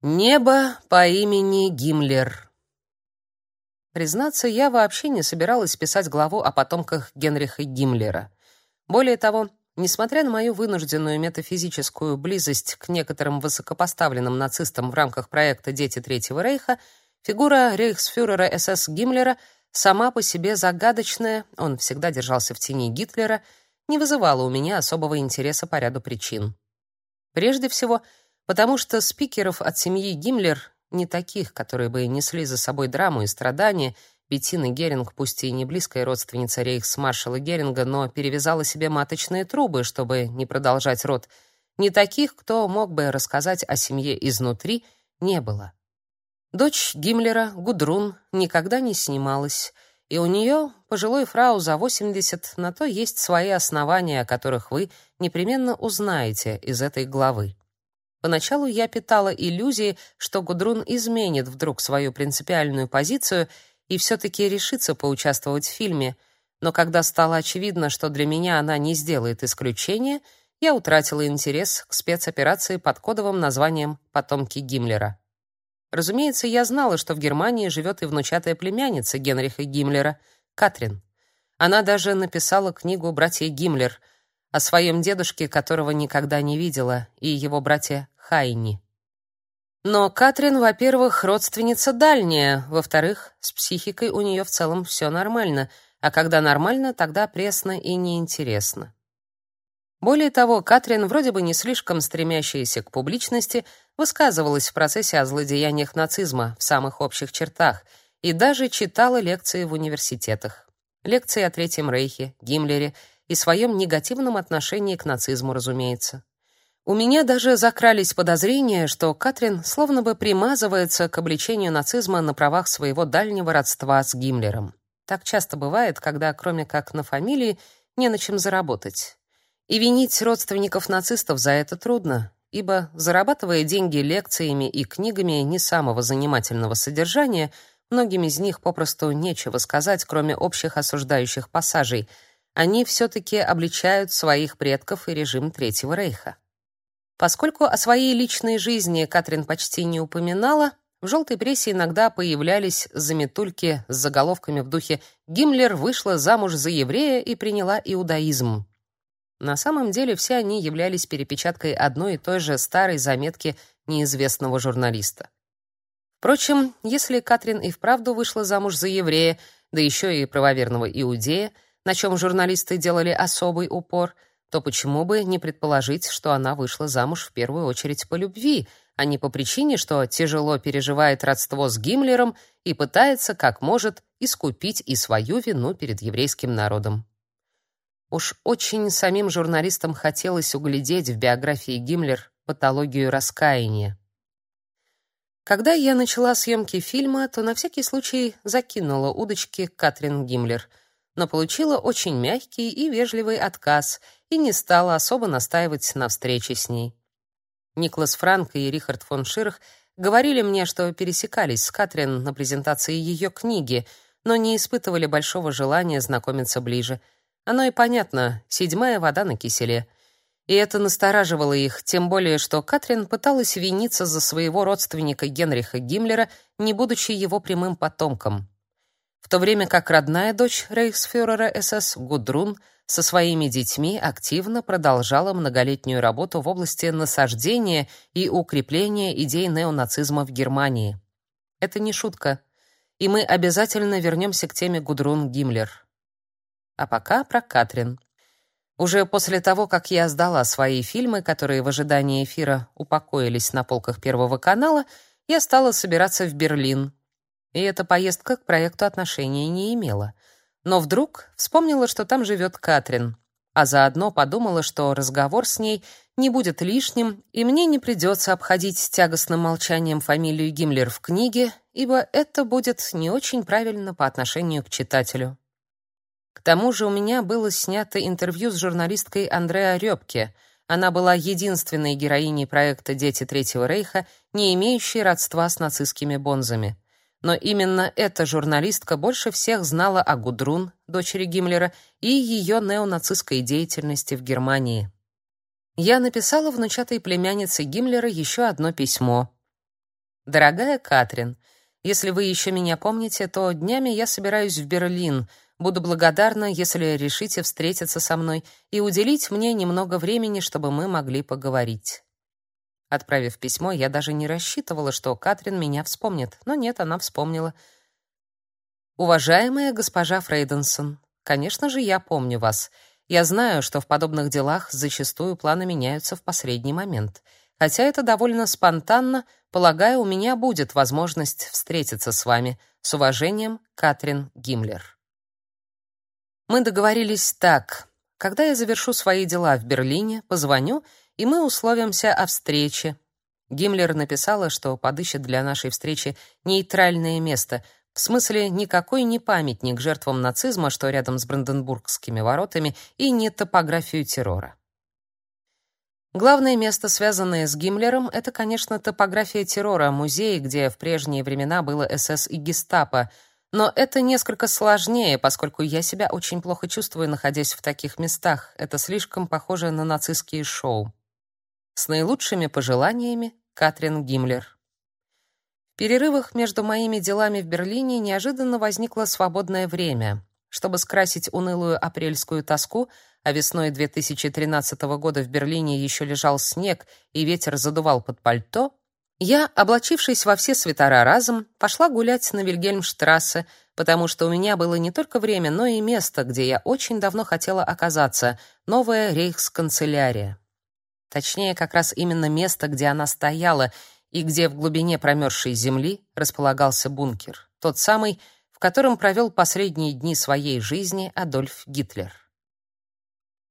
Небо по имени Гиммлер. Признаться, я вообще не собиралась писать главу о потомках Генриха Гиммлера. Более того, несмотря на мою вынужденную метафизическую близость к некоторым высокопоставленным нацистам в рамках проекта Дети Третьего рейха, фигура рейхсфюрера СС Гиммлера сама по себе загадочная, он всегда держался в тени Гитлера, не вызывала у меня особого интереса по ряду причин. Прежде всего, потому что спикеров от семьи Гиммлер, не таких, которые бы несли за собой драму и страдания, Беттина Геринг, пусть и не близкая родственница рейхсмаршала Геринга, но перевязала себе маточные трубы, чтобы не продолжать род, не таких, кто мог бы рассказать о семье изнутри, не было. Дочь Гиммлера, Гудрун, никогда не снималась, и у нее, пожилой фрау за 80, на то есть свои основания, о которых вы непременно узнаете из этой главы. Поначалу я питала иллюзии, что Гудрун изменит вдруг свою принципиальную позицию и все таки решится поучаствовать в фильме, но когда стало очевидно, что для меня она не сделает исключения, я утратила интерес к спецоперации под кодовым названием Потомки Гиммлера. Разумеется, я знала, что в Германии живет и внучатая племянница Генриха Гиммлера, Катрин. Она даже написала книгу Братья Гиммлер, о своем дедушке, которого никогда не видела, и его брате Хайни. Но Катрин, во-первых, родственница дальняя, во-вторых, с психикой у нее в целом все нормально, а когда нормально, тогда пресно и неинтересно. Более того, Катрин, вроде бы не слишком стремящаяся к публичности, высказывалась в процессе о злодеяниях нацизма в самых общих чертах и даже читала лекции в университетах. Лекции о Третьем Рейхе, Гиммлере и своем негативном отношении к нацизму, разумеется. У меня даже закрались подозрения, что Катрин словно бы примазывается к обличению нацизма на правах своего дальнего родства с Гиммлером. Так часто бывает, когда кроме как на фамилии не на чем заработать. И винить родственников нацистов за это трудно, ибо зарабатывая деньги лекциями и книгами не самого занимательного содержания, многим из них попросту нечего сказать, кроме общих осуждающих пассажей — они все-таки обличают своих предков и режим Третьего Рейха. Поскольку о своей личной жизни Катрин почти не упоминала, в желтой прессе иногда появлялись заметульки с заголовками в духе «Гиммлер вышла замуж за еврея и приняла иудаизм». На самом деле все они являлись перепечаткой одной и той же старой заметки неизвестного журналиста. Впрочем, если Катрин и вправду вышла замуж за еврея, да еще и правоверного иудея, на чем журналисты делали особый упор, то почему бы не предположить, что она вышла замуж в первую очередь по любви, а не по причине, что тяжело переживает родство с Гиммлером и пытается, как может, искупить и свою вину перед еврейским народом. Уж очень самим журналистам хотелось углядеть в биографии Гиммлер патологию раскаяния. Когда я начала съемки фильма, то на всякий случай закинула удочки Катрин Гиммлер — но получила очень мягкий и вежливый отказ и не стала особо настаивать на встрече с ней. Никлас Франк и Рихард фон Ширх говорили мне, что пересекались с Катрин на презентации ее книги, но не испытывали большого желания знакомиться ближе. Оно и понятно, седьмая вода на киселе. И это настораживало их, тем более что Катрин пыталась виниться за своего родственника Генриха Гиммлера, не будучи его прямым потомком в то время как родная дочь рейхсфюрера СС Гудрун со своими детьми активно продолжала многолетнюю работу в области насаждения и укрепления идей неонацизма в Германии. Это не шутка, и мы обязательно вернемся к теме Гудрун Гиммлер. А пока про Катрин. Уже после того, как я сдала свои фильмы, которые в ожидании эфира упокоились на полках Первого канала, я стала собираться в Берлин, и эта поездка к проекту отношения не имела. Но вдруг вспомнила, что там живет Катрин, а заодно подумала, что разговор с ней не будет лишним, и мне не придется обходить с тягостным молчанием фамилию Гиммлер в книге, ибо это будет не очень правильно по отношению к читателю. К тому же у меня было снято интервью с журналисткой Андреа Рёбке. Она была единственной героиней проекта «Дети Третьего Рейха», не имеющей родства с нацистскими бонзами но именно эта журналистка больше всех знала о Гудрун, дочери Гиммлера, и ее неонацистской деятельности в Германии. Я написала внучатой племяннице Гиммлера еще одно письмо. Дорогая Катрин, если вы еще меня помните, то днями я собираюсь в Берлин. Буду благодарна, если решите встретиться со мной и уделить мне немного времени, чтобы мы могли поговорить. Отправив письмо, я даже не рассчитывала, что Катрин меня вспомнит. Но нет, она вспомнила. Уважаемая госпожа Фрейденсон, конечно же, я помню вас. Я знаю, что в подобных делах зачастую планы меняются в последний момент. Хотя это довольно спонтанно, полагаю, у меня будет возможность встретиться с вами. С уважением, Катрин Гиммлер. Мы договорились так: когда я завершу свои дела в Берлине, позвоню, и мы условимся о встрече. Гиммлер написала, что подыщет для нашей встречи нейтральное место, в смысле никакой не памятник жертвам нацизма, что рядом с Бранденбургскими воротами, и не топографию террора. Главное место, связанное с Гиммлером, это, конечно, топография террора, музей, где в прежние времена было СС и Гестапо. Но это несколько сложнее, поскольку я себя очень плохо чувствую, находясь в таких местах. Это слишком похоже на нацистские шоу. С наилучшими пожеланиями, Катрин Гиммлер. В перерывах между моими делами в Берлине неожиданно возникло свободное время. Чтобы скрасить унылую апрельскую тоску, а весной 2013 года в Берлине еще лежал снег и ветер задувал под пальто, я, облачившись во все свитера разом, пошла гулять на Вильгельмштрассе, потому что у меня было не только время, но и место, где я очень давно хотела оказаться новая рейхсканцелярия. Точнее, как раз именно место, где она стояла и где в глубине промерзшей земли располагался бункер, тот самый, в котором провел последние дни своей жизни Адольф Гитлер.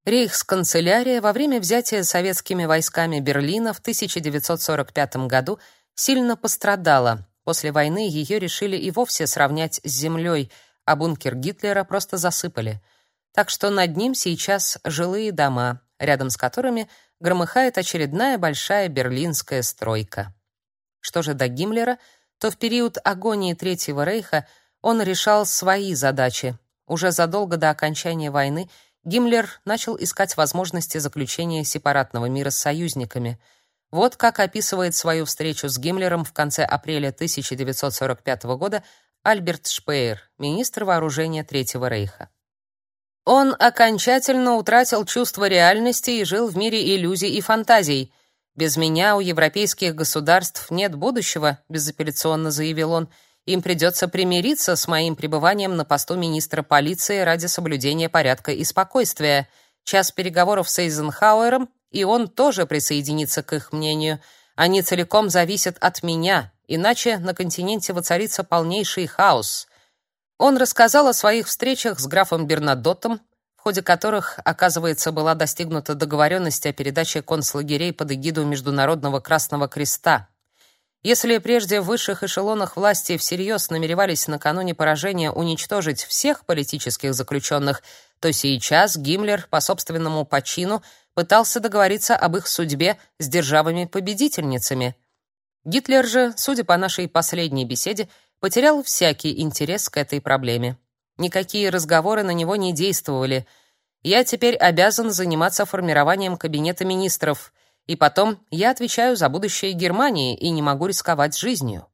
Рейхсканцелярия во время взятия советскими войсками Берлина в 1945 году сильно пострадала. После войны ее решили и вовсе сравнять с землей, а бункер Гитлера просто засыпали. Так что над ним сейчас жилые дома, рядом с которыми громыхает очередная большая берлинская стройка. Что же до Гиммлера, то в период агонии Третьего рейха он решал свои задачи. Уже задолго до окончания войны Гиммлер начал искать возможности заключения сепаратного мира с союзниками. Вот как описывает свою встречу с Гиммлером в конце апреля 1945 года Альберт Шпеер, министр вооружения Третьего рейха. Он окончательно утратил чувство реальности и жил в мире иллюзий и фантазий. Без меня у европейских государств нет будущего, безапелляционно заявил он. Им придется примириться с моим пребыванием на посту министра полиции ради соблюдения порядка и спокойствия. Час переговоров с Эйзенхауэром, и он тоже присоединится к их мнению. Они целиком зависят от меня, иначе на континенте воцарится полнейший хаос. Он рассказал о своих встречах с графом Бернадоттом, в ходе которых, оказывается, была достигнута договоренность о передаче концлагерей под эгиду Международного Красного Креста. Если прежде в высших эшелонах власти всерьез намеревались накануне поражения уничтожить всех политических заключенных, то сейчас Гиммлер по собственному почину пытался договориться об их судьбе с державами-победительницами. Гитлер же, судя по нашей последней беседе, потерял всякий интерес к этой проблеме. Никакие разговоры на него не действовали. Я теперь обязан заниматься формированием кабинета министров — и потом, я отвечаю за будущее Германии и не могу рисковать жизнью.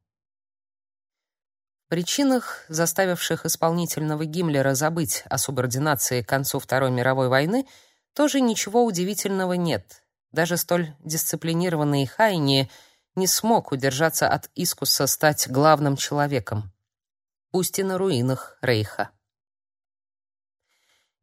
Причинах, заставивших исполнительного Гиммлера забыть о субординации к концу Второй мировой войны, тоже ничего удивительного нет. Даже столь дисциплинированный Хайни не смог удержаться от искуса стать главным человеком, пусть и на руинах Рейха.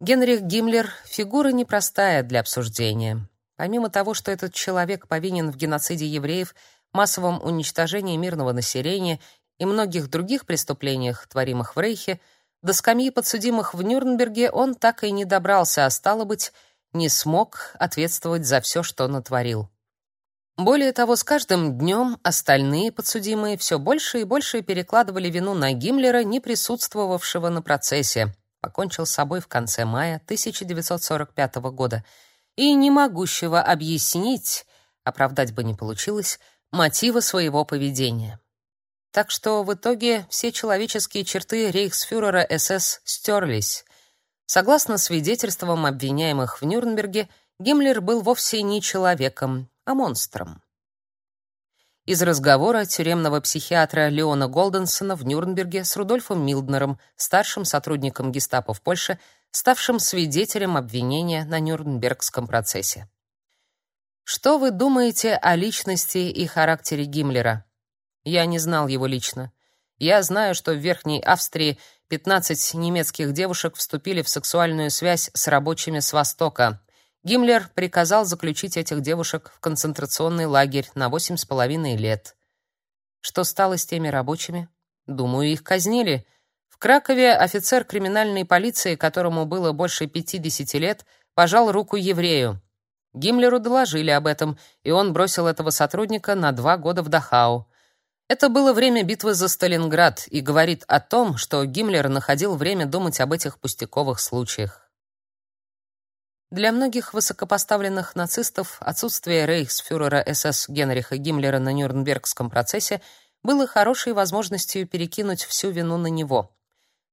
Генрих Гиммлер — фигура непростая для обсуждения. Помимо того, что этот человек повинен в геноциде евреев, массовом уничтожении мирного населения и многих других преступлениях, творимых в Рейхе, до скамьи подсудимых в Нюрнберге он так и не добрался, а стало быть, не смог ответствовать за все, что натворил. Более того, с каждым днем остальные подсудимые все больше и больше перекладывали вину на Гиммлера, не присутствовавшего на процессе. Покончил с собой в конце мая 1945 года — и не могущего объяснить, оправдать бы не получилось, мотива своего поведения. Так что в итоге все человеческие черты рейхсфюрера СС стерлись. Согласно свидетельствам обвиняемых в Нюрнберге, Гиммлер был вовсе не человеком, а монстром. из разговора тюремного психиатра Леона Голденсона в Нюрнберге с Рудольфом Милднером, старшим сотрудником Гестапо в Польше, ставшим свидетелем обвинения на Нюрнбергском процессе. Что вы думаете о личности и характере Гиммлера? Я не знал его лично. Я знаю, что в Верхней Австрии 15 немецких девушек вступили в сексуальную связь с рабочими с Востока. Гиммлер приказал заключить этих девушек в концентрационный лагерь на восемь с половиной лет. Что стало с теми рабочими? Думаю, их казнили. В Кракове офицер криминальной полиции, которому было больше 50 лет, пожал руку еврею. Гиммлеру доложили об этом, и он бросил этого сотрудника на два года в Дахау. Это было время битвы за Сталинград и говорит о том, что Гиммлер находил время думать об этих пустяковых случаях. Для многих высокопоставленных нацистов отсутствие рейхсфюрера СС Генриха Гиммлера на Нюрнбергском процессе было хорошей возможностью перекинуть всю вину на него.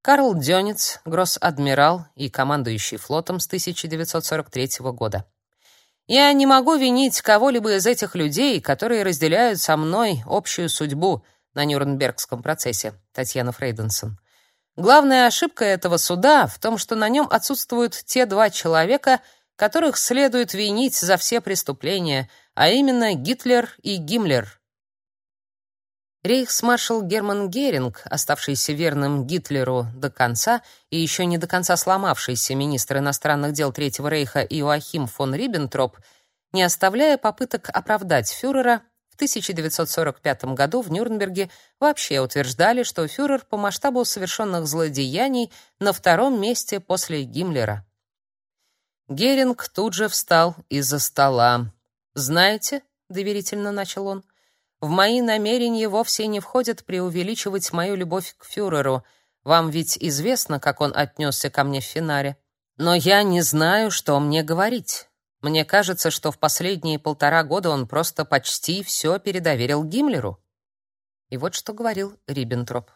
Карл Дёнец, гросс-адмирал и командующий флотом с 1943 года. Я не могу винить кого-либо из этих людей, которые разделяют со мной общую судьбу на Нюрнбергском процессе, Татьяна Фрейденсон. Главная ошибка этого суда в том, что на нем отсутствуют те два человека, которых следует винить за все преступления, а именно Гитлер и Гиммлер. Рейхсмаршал Герман Геринг, оставшийся верным Гитлеру до конца и еще не до конца сломавшийся министр иностранных дел Третьего рейха Иоахим фон Риббентроп, не оставляя попыток оправдать фюрера, 1945 году в Нюрнберге вообще утверждали, что фюрер по масштабу совершенных злодеяний на втором месте после Гиммлера. Геринг тут же встал из-за стола. «Знаете», — доверительно начал он, — «в мои намерения вовсе не входит преувеличивать мою любовь к фюреру. Вам ведь известно, как он отнесся ко мне в финаре. Но я не знаю, что мне говорить. Мне кажется, что в последние полтора года он просто почти все передоверил Гиммлеру. И вот что говорил Риббентроп.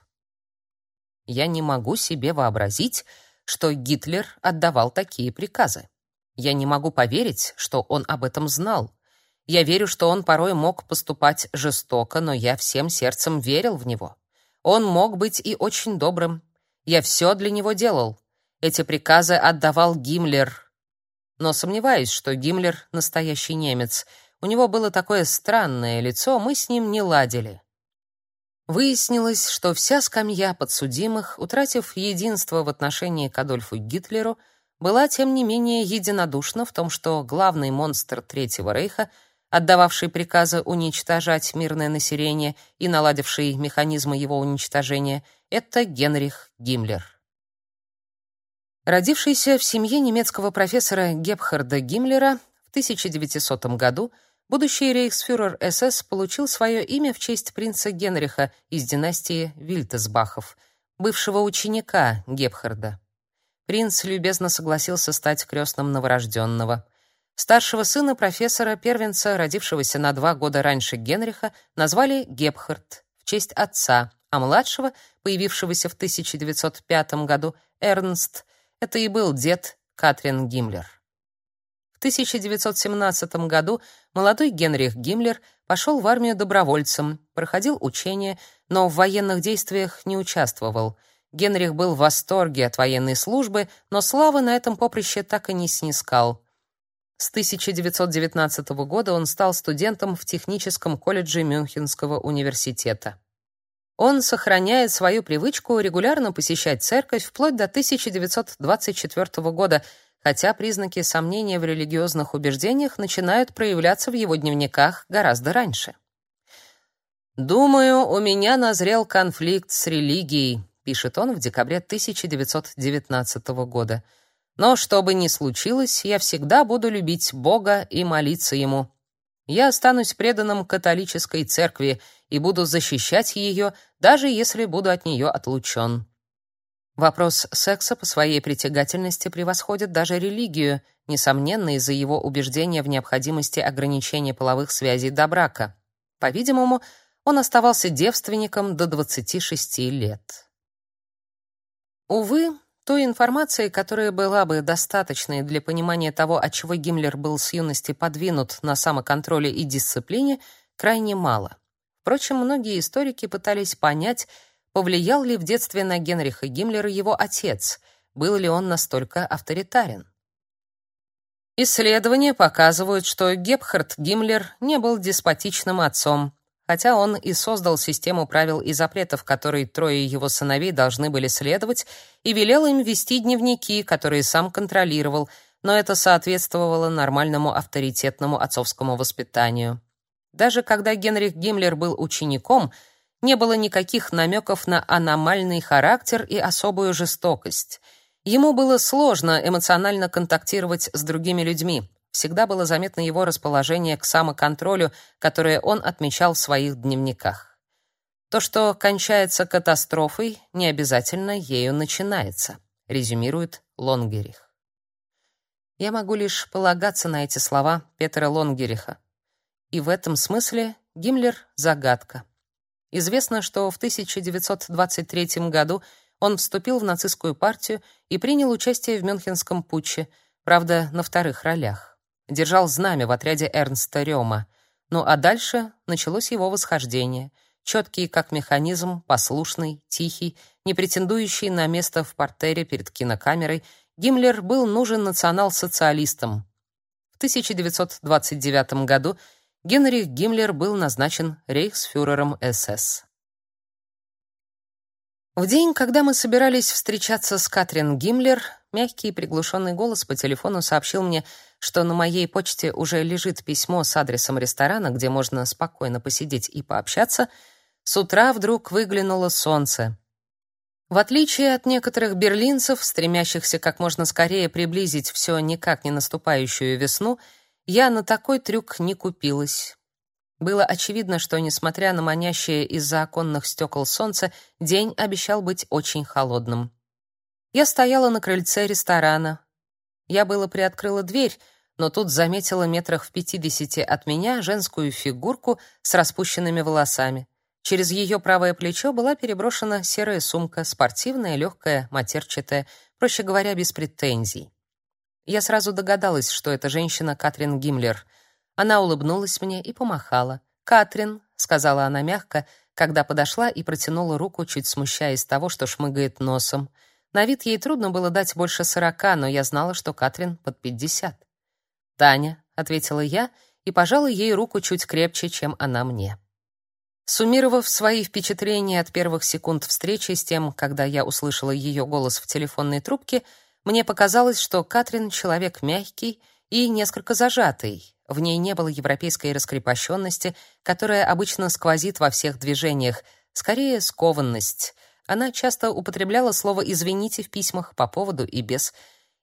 Я не могу себе вообразить, что Гитлер отдавал такие приказы. Я не могу поверить, что он об этом знал. Я верю, что он порой мог поступать жестоко, но я всем сердцем верил в него. Он мог быть и очень добрым. Я все для него делал. Эти приказы отдавал Гиммлер, но сомневаюсь, что Гиммлер настоящий немец. У него было такое странное лицо, мы с ним не ладили. Выяснилось, что вся скамья подсудимых, утратив единство в отношении к Адольфу Гитлеру, была тем не менее единодушна в том, что главный монстр Третьего рейха, отдававший приказы уничтожать мирное население и наладивший механизмы его уничтожения, это Генрих Гиммлер. Родившийся в семье немецкого профессора Гебхарда Гиммлера в 1900 году, будущий рейхсфюрер СС получил свое имя в честь принца Генриха из династии Вильтесбахов, бывшего ученика Гебхарда. Принц любезно согласился стать крестным новорожденного. Старшего сына профессора, первенца, родившегося на два года раньше Генриха, назвали Гебхард в честь отца, а младшего, появившегося в 1905 году, Эрнст, это и был дед Катрин Гиммлер. В 1917 году молодой Генрих Гиммлер пошел в армию добровольцем, проходил учения, но в военных действиях не участвовал. Генрих был в восторге от военной службы, но славы на этом поприще так и не снискал. С 1919 года он стал студентом в техническом колледже Мюнхенского университета. Он сохраняет свою привычку регулярно посещать церковь вплоть до 1924 года, хотя признаки сомнения в религиозных убеждениях начинают проявляться в его дневниках гораздо раньше. «Думаю, у меня назрел конфликт с религией», пишет он в декабре 1919 года. «Но что бы ни случилось, я всегда буду любить Бога и молиться Ему. Я останусь преданным католической церкви и буду защищать ее, даже если буду от нее отлучен. Вопрос секса по своей притягательности превосходит даже религию, несомненно, из-за его убеждения в необходимости ограничения половых связей до брака. По-видимому, он оставался девственником до 26 лет. Увы, той информации, которая была бы достаточной для понимания того, от чего Гиммлер был с юности подвинут на самоконтроле и дисциплине, крайне мало. Впрочем, многие историки пытались понять, повлиял ли в детстве на Генриха Гиммлера его отец, был ли он настолько авторитарен. Исследования показывают, что Гепхард Гиммлер не был деспотичным отцом, хотя он и создал систему правил и запретов, которой трое его сыновей должны были следовать, и велел им вести дневники, которые сам контролировал, но это соответствовало нормальному авторитетному отцовскому воспитанию. Даже когда Генрих Гиммлер был учеником, не было никаких намеков на аномальный характер и особую жестокость — Ему было сложно эмоционально контактировать с другими людьми. Всегда было заметно его расположение к самоконтролю, которое он отмечал в своих дневниках. То, что кончается катастрофой, не обязательно ею начинается, резюмирует Лонгерих. Я могу лишь полагаться на эти слова Петра Лонгериха. И в этом смысле Гиммлер загадка. Известно, что в 1923 году он вступил в нацистскую партию и принял участие в Мюнхенском путче, правда, на вторых ролях. Держал знамя в отряде Эрнста Рёма. Ну а дальше началось его восхождение. Четкий как механизм, послушный, тихий, не претендующий на место в портере перед кинокамерой, Гиммлер был нужен национал-социалистам. В 1929 году Генрих Гиммлер был назначен рейхсфюрером СС. В день, когда мы собирались встречаться с Катрин Гиммлер, мягкий и приглушенный голос по телефону сообщил мне, что на моей почте уже лежит письмо с адресом ресторана, где можно спокойно посидеть и пообщаться. С утра вдруг выглянуло солнце. В отличие от некоторых берлинцев, стремящихся как можно скорее приблизить все никак не наступающую весну, я на такой трюк не купилась. Было очевидно, что, несмотря на манящее из-за оконных стекол солнце, день обещал быть очень холодным. Я стояла на крыльце ресторана. Я было приоткрыла дверь, но тут заметила метрах в пятидесяти от меня женскую фигурку с распущенными волосами. Через ее правое плечо была переброшена серая сумка, спортивная, легкая, матерчатая, проще говоря, без претензий. Я сразу догадалась, что это женщина Катрин Гиммлер — она улыбнулась мне и помахала. «Катрин», — сказала она мягко, когда подошла и протянула руку, чуть смущаясь того, что шмыгает носом. На вид ей трудно было дать больше сорока, но я знала, что Катрин под пятьдесят. «Таня», — ответила я и пожала ей руку чуть крепче, чем она мне. Суммировав свои впечатления от первых секунд встречи с тем, когда я услышала ее голос в телефонной трубке, мне показалось, что Катрин человек мягкий и несколько зажатый, в ней не было европейской раскрепощенности, которая обычно сквозит во всех движениях, скорее скованность. Она часто употребляла слово извините в письмах по поводу и без.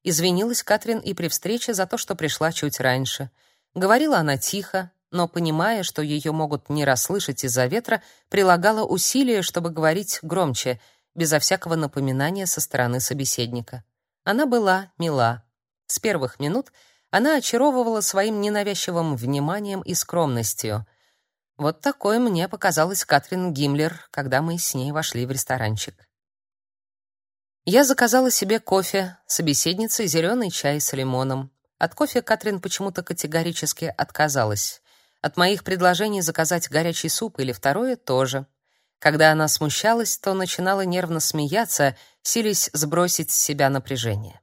Извинилась Катрин и при встрече за то, что пришла чуть раньше. Говорила она тихо, но понимая, что ее могут не расслышать из-за ветра, прилагала усилия, чтобы говорить громче, безо всякого напоминания со стороны собеседника. Она была мила. С первых минут она очаровывала своим ненавязчивым вниманием и скромностью. Вот такой мне показалась Катрин Гиммлер, когда мы с ней вошли в ресторанчик. Я заказала себе кофе, собеседнице зеленый чай с лимоном. От кофе Катрин почему-то категорически отказалась. От моих предложений заказать горячий суп или второе тоже. Когда она смущалась, то начинала нервно смеяться, силясь сбросить с себя напряжение.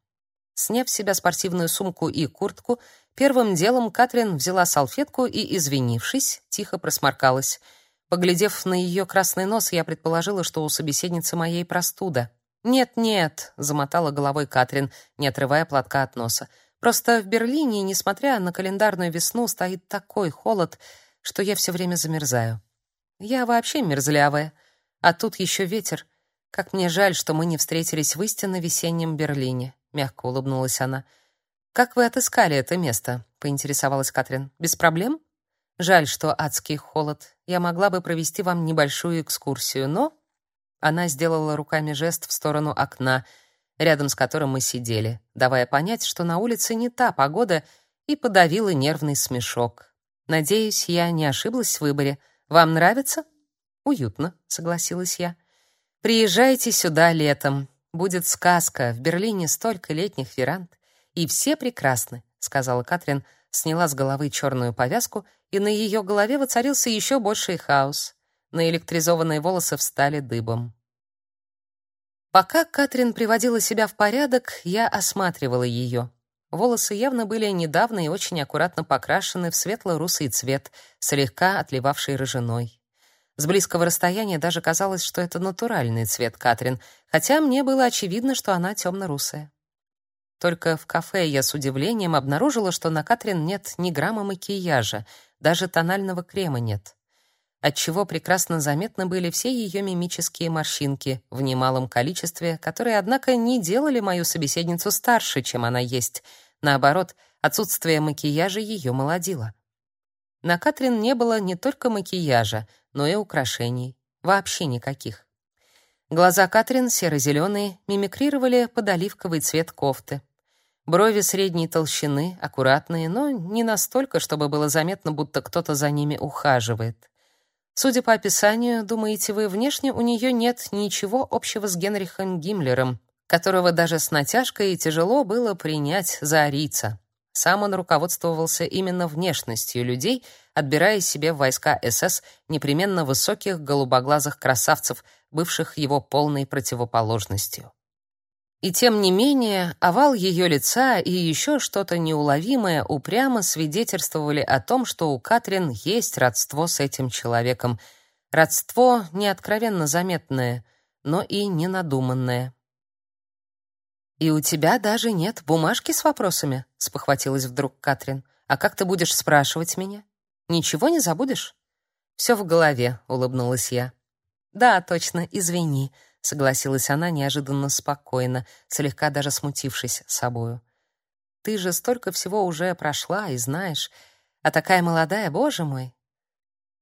Сняв с себя спортивную сумку и куртку, первым делом Катрин взяла салфетку и, извинившись, тихо просморкалась. Поглядев на ее красный нос, я предположила, что у собеседницы моей простуда. «Нет-нет», — замотала головой Катрин, не отрывая платка от носа. «Просто в Берлине, несмотря на календарную весну, стоит такой холод, что я все время замерзаю. Я вообще мерзлявая. А тут еще ветер. Как мне жаль, что мы не встретились в истинно весеннем Берлине мягко улыбнулась она. Как вы отыскали это место? поинтересовалась Катрин. Без проблем? Жаль, что адский холод. Я могла бы провести вам небольшую экскурсию, но она сделала руками жест в сторону окна, рядом с которым мы сидели, давая понять, что на улице не та погода, и подавила нервный смешок. Надеюсь, я не ошиблась в выборе. Вам нравится? Уютно, согласилась я. Приезжайте сюда летом. Будет сказка. В Берлине столько летних веранд, и все прекрасны, сказала Катрин, сняла с головы черную повязку, и на ее голове воцарился еще больший хаос. Наэлектризованные волосы встали дыбом. Пока Катрин приводила себя в порядок, я осматривала ее. Волосы явно были недавно и очень аккуратно покрашены в светло-русый цвет, слегка отливавший рыжиной. С близкого расстояния даже казалось, что это натуральный цвет Катрин, хотя мне было очевидно, что она темно-русая. Только в кафе я с удивлением обнаружила, что на Катрин нет ни грамма макияжа, даже тонального крема нет. Отчего прекрасно заметны были все ее мимические морщинки в немалом количестве, которые, однако, не делали мою собеседницу старше, чем она есть. Наоборот, отсутствие макияжа ее молодило. На Катрин не было не только макияжа, но и украшений. Вообще никаких. Глаза Катрин, серо-зеленые, мимикрировали под оливковый цвет кофты. Брови средней толщины, аккуратные, но не настолько, чтобы было заметно, будто кто-то за ними ухаживает. Судя по описанию, думаете вы, внешне у нее нет ничего общего с Генрихом Гиммлером, которого даже с натяжкой тяжело было принять за арийца. Сам он руководствовался именно внешностью людей, отбирая себе в войска СС непременно высоких голубоглазых красавцев, бывших его полной противоположностью. И тем не менее, овал ее лица и еще что-то неуловимое упрямо свидетельствовали о том, что у Катрин есть родство с этим человеком. Родство не откровенно заметное, но и не надуманное. «И у тебя даже нет бумажки с вопросами?» — спохватилась вдруг Катрин. «А как ты будешь спрашивать меня? Ничего не забудешь?» «Все в голове», — улыбнулась я. «Да, точно, извини», — согласилась она неожиданно спокойно, слегка даже смутившись собою. «Ты же столько всего уже прошла и знаешь, а такая молодая, боже мой!»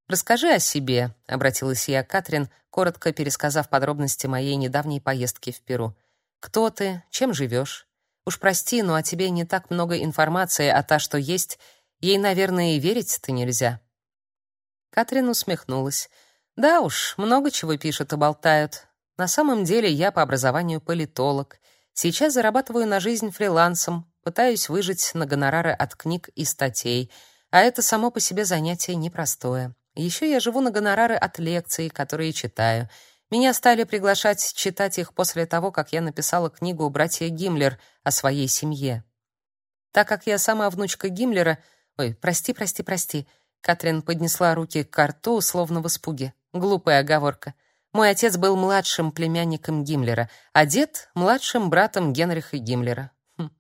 «Расскажи о себе», — обратилась я к Катрин, коротко пересказав подробности моей недавней поездки в Перу. Кто ты? Чем живешь? Уж прости, но о тебе не так много информации, а та, что есть, ей, наверное, и верить-то нельзя. Катрин усмехнулась. Да уж, много чего пишут и болтают. На самом деле я по образованию политолог. Сейчас зарабатываю на жизнь фрилансом, пытаюсь выжить на гонорары от книг и статей, а это само по себе занятие непростое. Еще я живу на гонорары от лекций, которые читаю — меня стали приглашать читать их после того, как я написала книгу «Братья Гиммлер» о своей семье. Так как я сама внучка Гиммлера... Ой, прости, прости, прости. Катрин поднесла руки к рту, словно в испуге. Глупая оговорка. Мой отец был младшим племянником Гиммлера, а дед — младшим братом Генриха Гиммлера. Хм.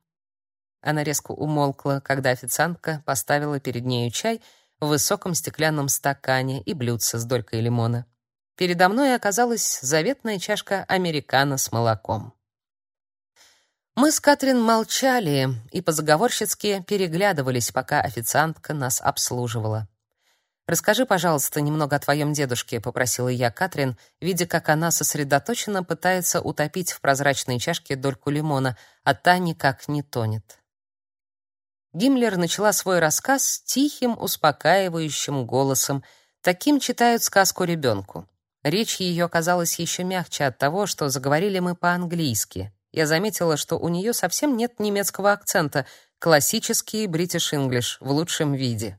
Она резко умолкла, когда официантка поставила перед нею чай в высоком стеклянном стакане и блюдце с долькой лимона. Передо мной оказалась заветная чашка американо с молоком. Мы с Катрин молчали и позаговорщицки переглядывались, пока официантка нас обслуживала. «Расскажи, пожалуйста, немного о твоем дедушке», — попросила я Катрин, видя, как она сосредоточенно пытается утопить в прозрачной чашке дольку лимона, а та никак не тонет. Гиммлер начала свой рассказ тихим, успокаивающим голосом. Таким читают сказку ребенку. Речь ее казалась еще мягче от того, что заговорили мы по-английски. Я заметила, что у нее совсем нет немецкого акцента, классический English в лучшем виде.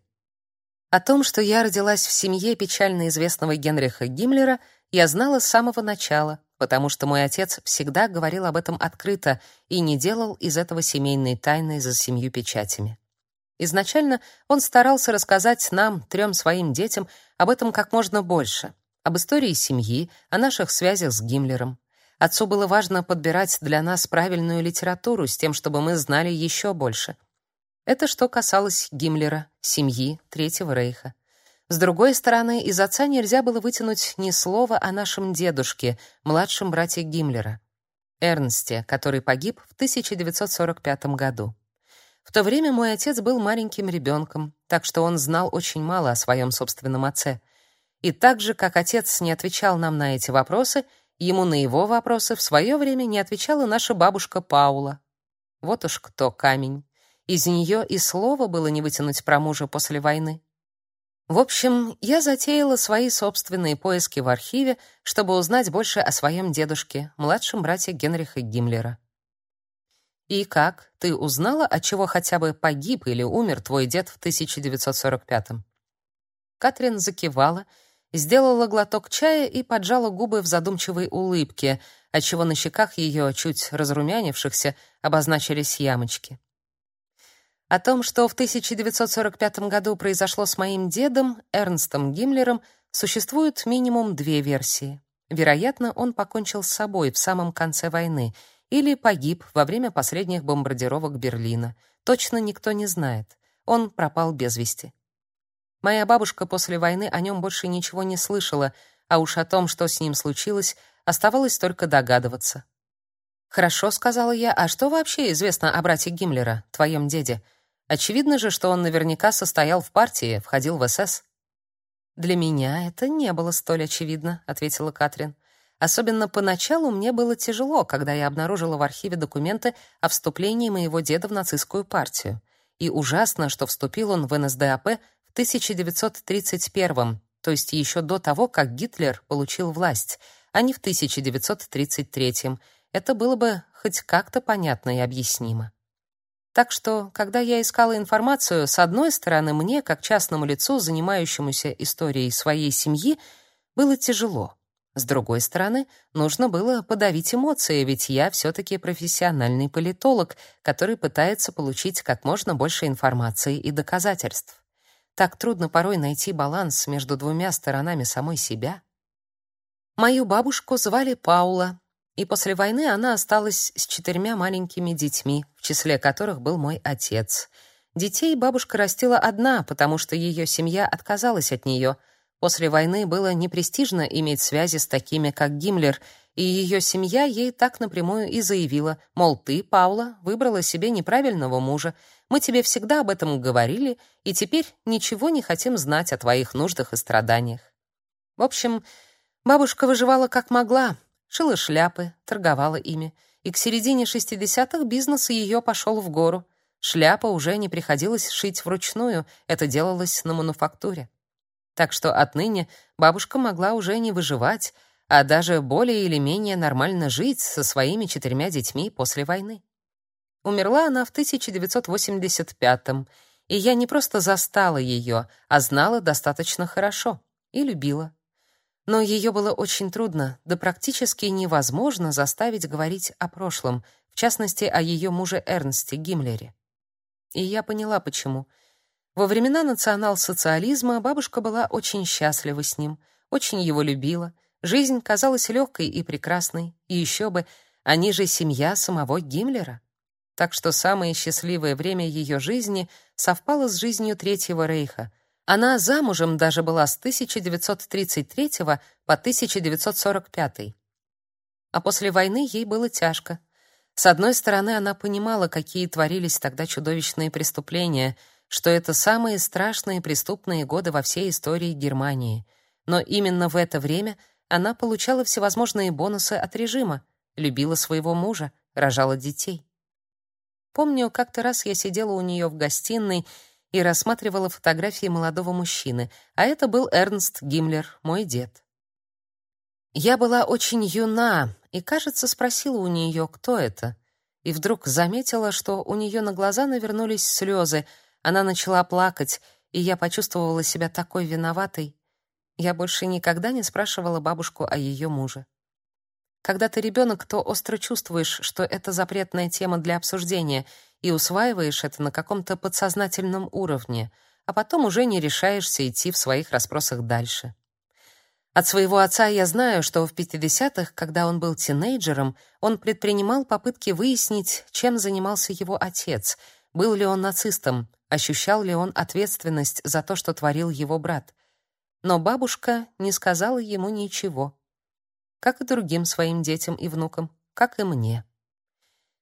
О том, что я родилась в семье печально известного Генриха Гиммлера, я знала с самого начала, потому что мой отец всегда говорил об этом открыто и не делал из этого семейной тайны за семью печатями. Изначально он старался рассказать нам, трем своим детям, об этом как можно больше — об истории семьи, о наших связях с Гиммлером. Отцу было важно подбирать для нас правильную литературу с тем, чтобы мы знали еще больше. Это что касалось Гиммлера, семьи, Третьего Рейха. С другой стороны, из отца нельзя было вытянуть ни слова о нашем дедушке, младшем брате Гиммлера, Эрнсте, который погиб в 1945 году. В то время мой отец был маленьким ребенком, так что он знал очень мало о своем собственном отце — и так же, как отец не отвечал нам на эти вопросы, ему на его вопросы в свое время не отвечала наша бабушка Паула. Вот уж кто камень. Из нее и слова было не вытянуть про мужа после войны. В общем, я затеяла свои собственные поиски в архиве, чтобы узнать больше о своем дедушке, младшем брате Генриха Гиммлера. И как? Ты узнала, от чего хотя бы погиб или умер твой дед в 1945-м? Катрин закивала Сделала глоток чая и поджала губы в задумчивой улыбке, отчего на щеках ее, чуть разрумянившихся, обозначились ямочки. О том, что в 1945 году произошло с моим дедом, Эрнстом Гиммлером, существует минимум две версии. Вероятно, он покончил с собой в самом конце войны или погиб во время последних бомбардировок Берлина. Точно никто не знает. Он пропал без вести. Моя бабушка после войны о нем больше ничего не слышала, а уж о том, что с ним случилось, оставалось только догадываться. «Хорошо», — сказала я, — «а что вообще известно о брате Гиммлера, твоем деде? Очевидно же, что он наверняка состоял в партии, входил в СС». «Для меня это не было столь очевидно», — ответила Катрин. «Особенно поначалу мне было тяжело, когда я обнаружила в архиве документы о вступлении моего деда в нацистскую партию. И ужасно, что вступил он в НСДАП 1931, то есть еще до того, как Гитлер получил власть, а не в 1933. Это было бы хоть как-то понятно и объяснимо. Так что, когда я искала информацию, с одной стороны, мне, как частному лицу, занимающемуся историей своей семьи, было тяжело. С другой стороны, нужно было подавить эмоции, ведь я все таки профессиональный политолог, который пытается получить как можно больше информации и доказательств. Так трудно порой найти баланс между двумя сторонами самой себя. Мою бабушку звали Паула, и после войны она осталась с четырьмя маленькими детьми, в числе которых был мой отец. Детей бабушка растила одна, потому что ее семья отказалась от нее. После войны было непрестижно иметь связи с такими, как Гиммлер, и ее семья ей так напрямую и заявила, мол, ты, Паула, выбрала себе неправильного мужа, мы тебе всегда об этом говорили, и теперь ничего не хотим знать о твоих нуждах и страданиях. В общем, бабушка выживала как могла, шила шляпы, торговала ими, и к середине 60-х бизнес ее пошел в гору. Шляпа уже не приходилось шить вручную, это делалось на мануфактуре. Так что отныне бабушка могла уже не выживать, а даже более или менее нормально жить со своими четырьмя детьми после войны. Умерла она в 1985-м, и я не просто застала ее, а знала достаточно хорошо и любила. Но ее было очень трудно, да практически невозможно заставить говорить о прошлом, в частности, о ее муже Эрнсте Гиммлере. И я поняла, почему. Во времена национал-социализма бабушка была очень счастлива с ним, очень его любила, жизнь казалась легкой и прекрасной, и еще бы, они же семья самого Гиммлера так что самое счастливое время ее жизни совпало с жизнью Третьего Рейха. Она замужем даже была с 1933 по 1945. А после войны ей было тяжко. С одной стороны, она понимала, какие творились тогда чудовищные преступления, что это самые страшные преступные годы во всей истории Германии. Но именно в это время она получала всевозможные бонусы от режима, любила своего мужа, рожала детей. Помню, как-то раз я сидела у нее в гостиной и рассматривала фотографии молодого мужчины, а это был Эрнст Гиммлер, мой дед. Я была очень юна и, кажется, спросила у нее, кто это, и вдруг заметила, что у нее на глаза навернулись слезы. Она начала плакать, и я почувствовала себя такой виноватой. Я больше никогда не спрашивала бабушку о ее муже. Когда ты ребенок, то остро чувствуешь, что это запретная тема для обсуждения, и усваиваешь это на каком-то подсознательном уровне, а потом уже не решаешься идти в своих расспросах дальше. От своего отца я знаю, что в 50-х, когда он был тинейджером, он предпринимал попытки выяснить, чем занимался его отец, был ли он нацистом, ощущал ли он ответственность за то, что творил его брат. Но бабушка не сказала ему ничего как и другим своим детям и внукам, как и мне.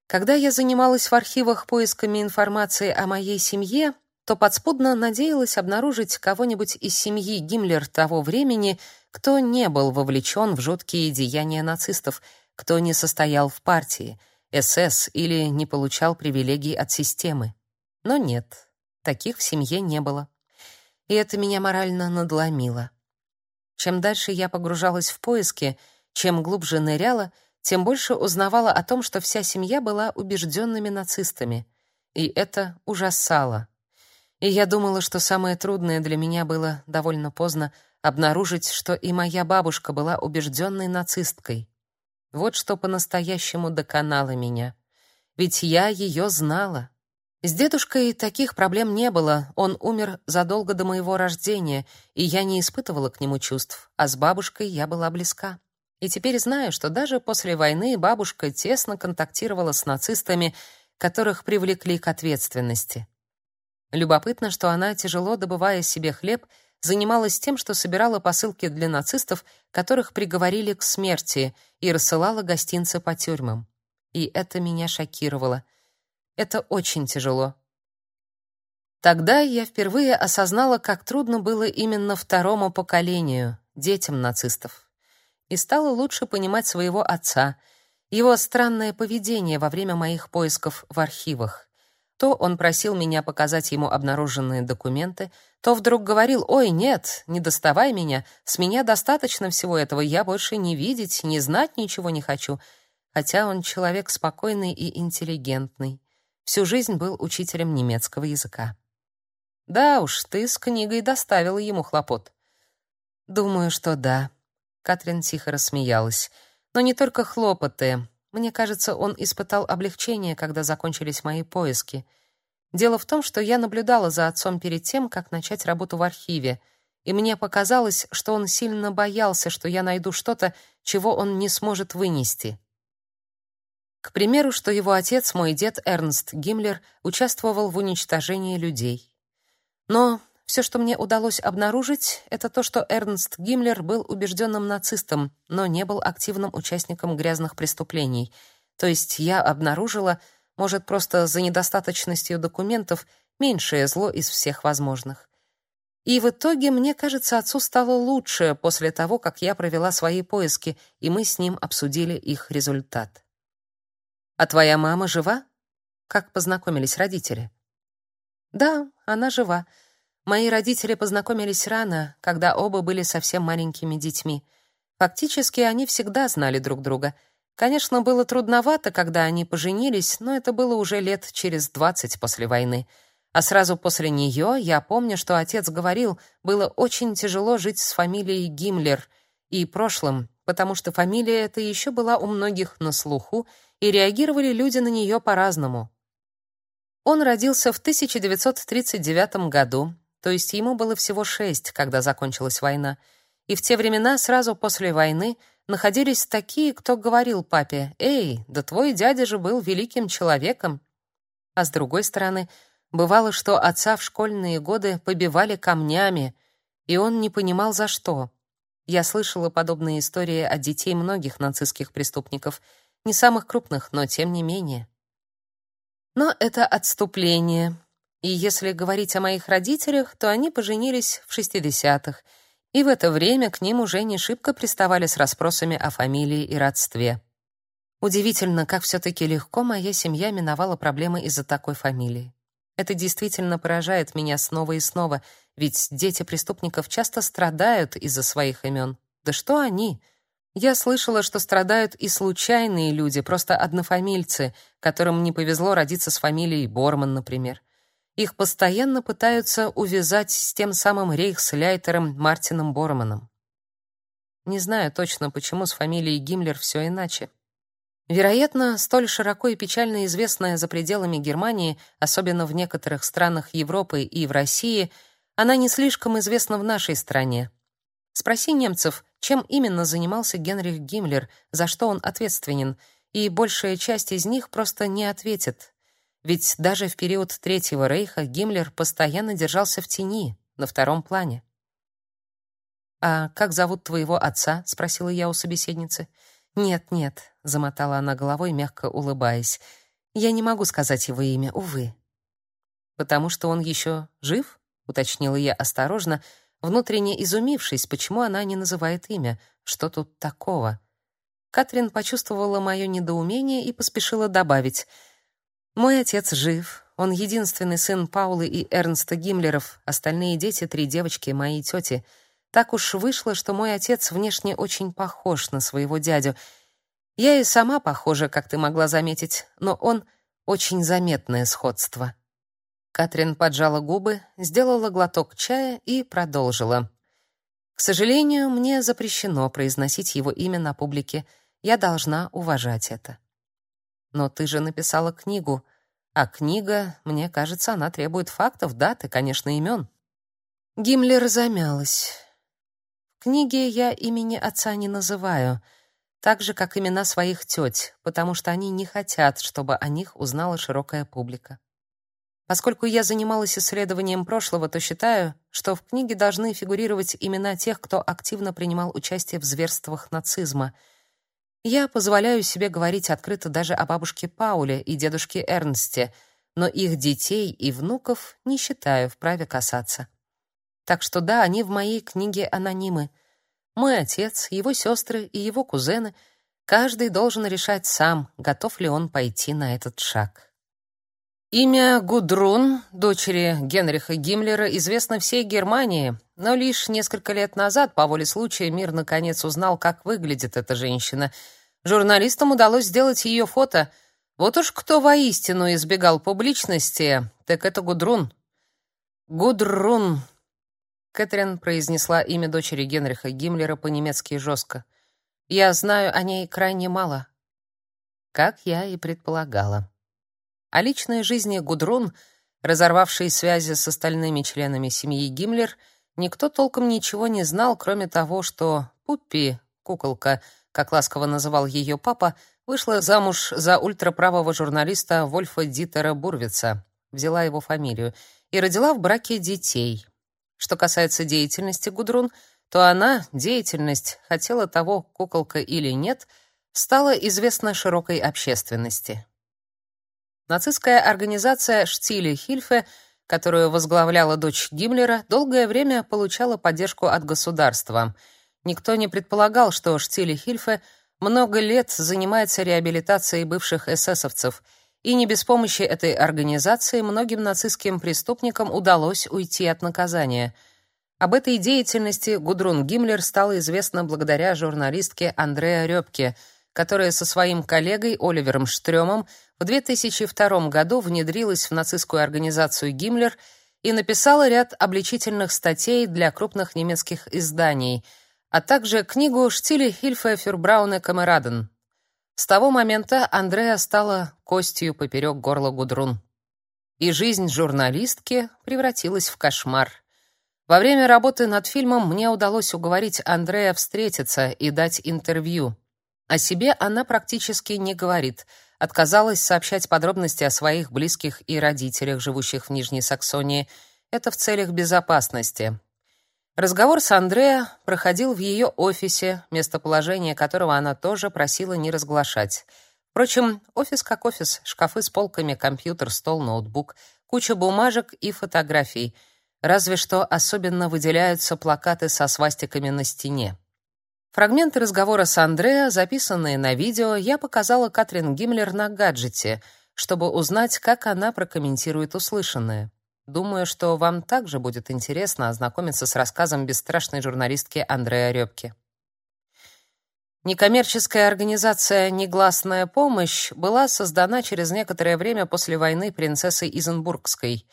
Когда я занималась в архивах поисками информации о моей семье, то подспудно надеялась обнаружить кого-нибудь из семьи Гиммлер того времени, кто не был вовлечен в жуткие деяния нацистов, кто не состоял в партии, СС или не получал привилегий от системы. Но нет, таких в семье не было. И это меня морально надломило. Чем дальше я погружалась в поиски, чем глубже ныряла, тем больше узнавала о том, что вся семья была убежденными нацистами, и это ужасало. И я думала, что самое трудное для меня было довольно поздно обнаружить, что и моя бабушка была убежденной нацисткой. Вот что по-настоящему доконало меня. Ведь я ее знала. С дедушкой таких проблем не было. Он умер задолго до моего рождения, и я не испытывала к нему чувств, а с бабушкой я была близка. И теперь знаю, что даже после войны бабушка тесно контактировала с нацистами, которых привлекли к ответственности. Любопытно, что она, тяжело добывая себе хлеб, занималась тем, что собирала посылки для нацистов, которых приговорили к смерти, и рассылала гостинцы по тюрьмам. И это меня шокировало. Это очень тяжело. Тогда я впервые осознала, как трудно было именно второму поколению, детям нацистов и стала лучше понимать своего отца, его странное поведение во время моих поисков в архивах. То он просил меня показать ему обнаруженные документы, то вдруг говорил: "Ой, нет, не доставай меня, с меня достаточно всего этого, я больше не видеть, не знать ничего не хочу". Хотя он человек спокойный и интеллигентный. Всю жизнь был учителем немецкого языка. Да уж, ты с книгой доставила ему хлопот. Думаю, что да. Катрин тихо рассмеялась. Но не только хлопоты. Мне кажется, он испытал облегчение, когда закончились мои поиски. Дело в том, что я наблюдала за отцом перед тем, как начать работу в архиве, и мне показалось, что он сильно боялся, что я найду что-то, чего он не сможет вынести. К примеру, что его отец, мой дед Эрнст Гиммлер, участвовал в уничтожении людей. Но все, что мне удалось обнаружить, это то, что Эрнст Гиммлер был убежденным нацистом, но не был активным участником грязных преступлений. То есть я обнаружила, может, просто за недостаточностью документов, меньшее зло из всех возможных. И в итоге, мне кажется, отцу стало лучше после того, как я провела свои поиски, и мы с ним обсудили их результат. А твоя мама жива? Как познакомились родители? Да, она жива. Мои родители познакомились рано, когда оба были совсем маленькими детьми. Фактически они всегда знали друг друга. Конечно, было трудновато, когда они поженились, но это было уже лет через двадцать после войны. А сразу после нее я помню, что отец говорил, было очень тяжело жить с фамилией Гиммлер и прошлым, потому что фамилия эта еще была у многих на слуху, и реагировали люди на нее по-разному. Он родился в 1939 году, то есть ему было всего шесть, когда закончилась война. И в те времена, сразу после войны, находились такие, кто говорил папе: "Эй, да твой дядя же был великим человеком". А с другой стороны, бывало, что отца в школьные годы побивали камнями, и он не понимал за что. Я слышала подобные истории от детей многих нацистских преступников, не самых крупных, но тем не менее. Но это отступление. И если говорить о моих родителях, то они поженились в 60-х, и в это время к ним уже не шибко приставали с расспросами о фамилии и родстве. Удивительно, как все таки легко моя семья миновала проблемы из-за такой фамилии. Это действительно поражает меня снова и снова, ведь дети преступников часто страдают из-за своих имен. Да что они? Я слышала, что страдают и случайные люди, просто однофамильцы, которым не повезло родиться с фамилией Борман, например. Их постоянно пытаются увязать с тем самым рейхсляйтером Мартином Борманом. Не знаю точно, почему с фамилией Гиммлер все иначе. Вероятно, столь широко и печально известная за пределами Германии, особенно в некоторых странах Европы и в России, она не слишком известна в нашей стране. Спроси немцев, чем именно занимался Генрих Гиммлер, за что он ответственен, и большая часть из них просто не ответит. Ведь даже в период Третьего рейха Гиммлер постоянно держался в тени, на втором плане. А как зовут твоего отца? спросила я у собеседницы. Нет, нет, замотала она головой, мягко улыбаясь. Я не могу сказать его имя, увы. Потому что он еще жив? уточнила я осторожно, внутренне изумившись, почему она не называет имя. Что тут такого? Катрин почувствовала мое недоумение и поспешила добавить: мой отец жив. Он единственный сын Паулы и Эрнста Гиммлеров. Остальные дети три девочки моей тети. Так уж вышло, что мой отец внешне очень похож на своего дядю. Я и сама похожа, как ты могла заметить, но он очень заметное сходство. Катрин поджала губы, сделала глоток чая и продолжила. К сожалению, мне запрещено произносить его имя на публике. Я должна уважать это. Но ты же написала книгу, а книга, мне кажется, она требует фактов, дат и, конечно, имен. Гиммлер замялась. В книге я имени отца не называю, так же, как имена своих тёть, потому что они не хотят, чтобы о них узнала широкая публика. Поскольку я занималась исследованием прошлого, то считаю, что в книге должны фигурировать имена тех, кто активно принимал участие в зверствах нацизма. Я позволяю себе говорить открыто даже о бабушке Пауле и дедушке Эрнсте, но их детей и внуков не считаю вправе касаться. Так что да, они в моей книге анонимы. Мой отец, его сестры и его кузены, каждый должен решать сам, готов ли он пойти на этот шаг. Имя Гудрун, дочери Генриха Гиммлера, известно всей Германии, но лишь несколько лет назад, по воле случая, мир наконец узнал, как выглядит эта женщина. Журналистам удалось сделать ее фото. Вот уж кто воистину избегал публичности, так это Гудрун. Гудрун. Кэтрин произнесла имя дочери Генриха Гиммлера по-немецки жестко. Я знаю о ней крайне мало. Как я и предполагала. О личной жизни Гудрун, разорвавшей связи с остальными членами семьи Гиммлер, никто толком ничего не знал, кроме того, что Пуппи, куколка, как ласково называл ее папа, вышла замуж за ультраправого журналиста Вольфа Дитера Бурвица, взяла его фамилию, и родила в браке детей. Что касается деятельности Гудрун, то она, деятельность, хотела того куколка или нет, стала известна широкой общественности. Нацистская организация Штиле Хильфе, которую возглавляла дочь Гиммлера, долгое время получала поддержку от государства. Никто не предполагал, что Штиле Хильфе много лет занимается реабилитацией бывших эсэсовцев, и не без помощи этой организации многим нацистским преступникам удалось уйти от наказания. Об этой деятельности Гудрун Гиммлер стала известна благодаря журналистке Андреа Рёбке, которая со своим коллегой Оливером Штрёмом в 2002 году внедрилась в нацистскую организацию Гиммлер и написала ряд обличительных статей для крупных немецких изданий, а также книгу Штиле Хильфе Фюрбрауне Камераден. С того момента Андреа стала костью поперек горла Гудрун. И жизнь журналистки превратилась в кошмар. Во время работы над фильмом мне удалось уговорить Андрея встретиться и дать интервью. О себе она практически не говорит — отказалась сообщать подробности о своих близких и родителях, живущих в Нижней Саксонии. Это в целях безопасности. Разговор с Андреа проходил в ее офисе, местоположение которого она тоже просила не разглашать. Впрочем, офис как офис, шкафы с полками, компьютер, стол, ноутбук, куча бумажек и фотографий. Разве что особенно выделяются плакаты со свастиками на стене. Фрагменты разговора с Андреа, записанные на видео, я показала Катрин Гиммлер на гаджете, чтобы узнать, как она прокомментирует услышанное. Думаю, что вам также будет интересно ознакомиться с рассказом бесстрашной журналистки Андреа Рёбки. Некоммерческая организация «Негласная помощь» была создана через некоторое время после войны принцессой Изенбургской.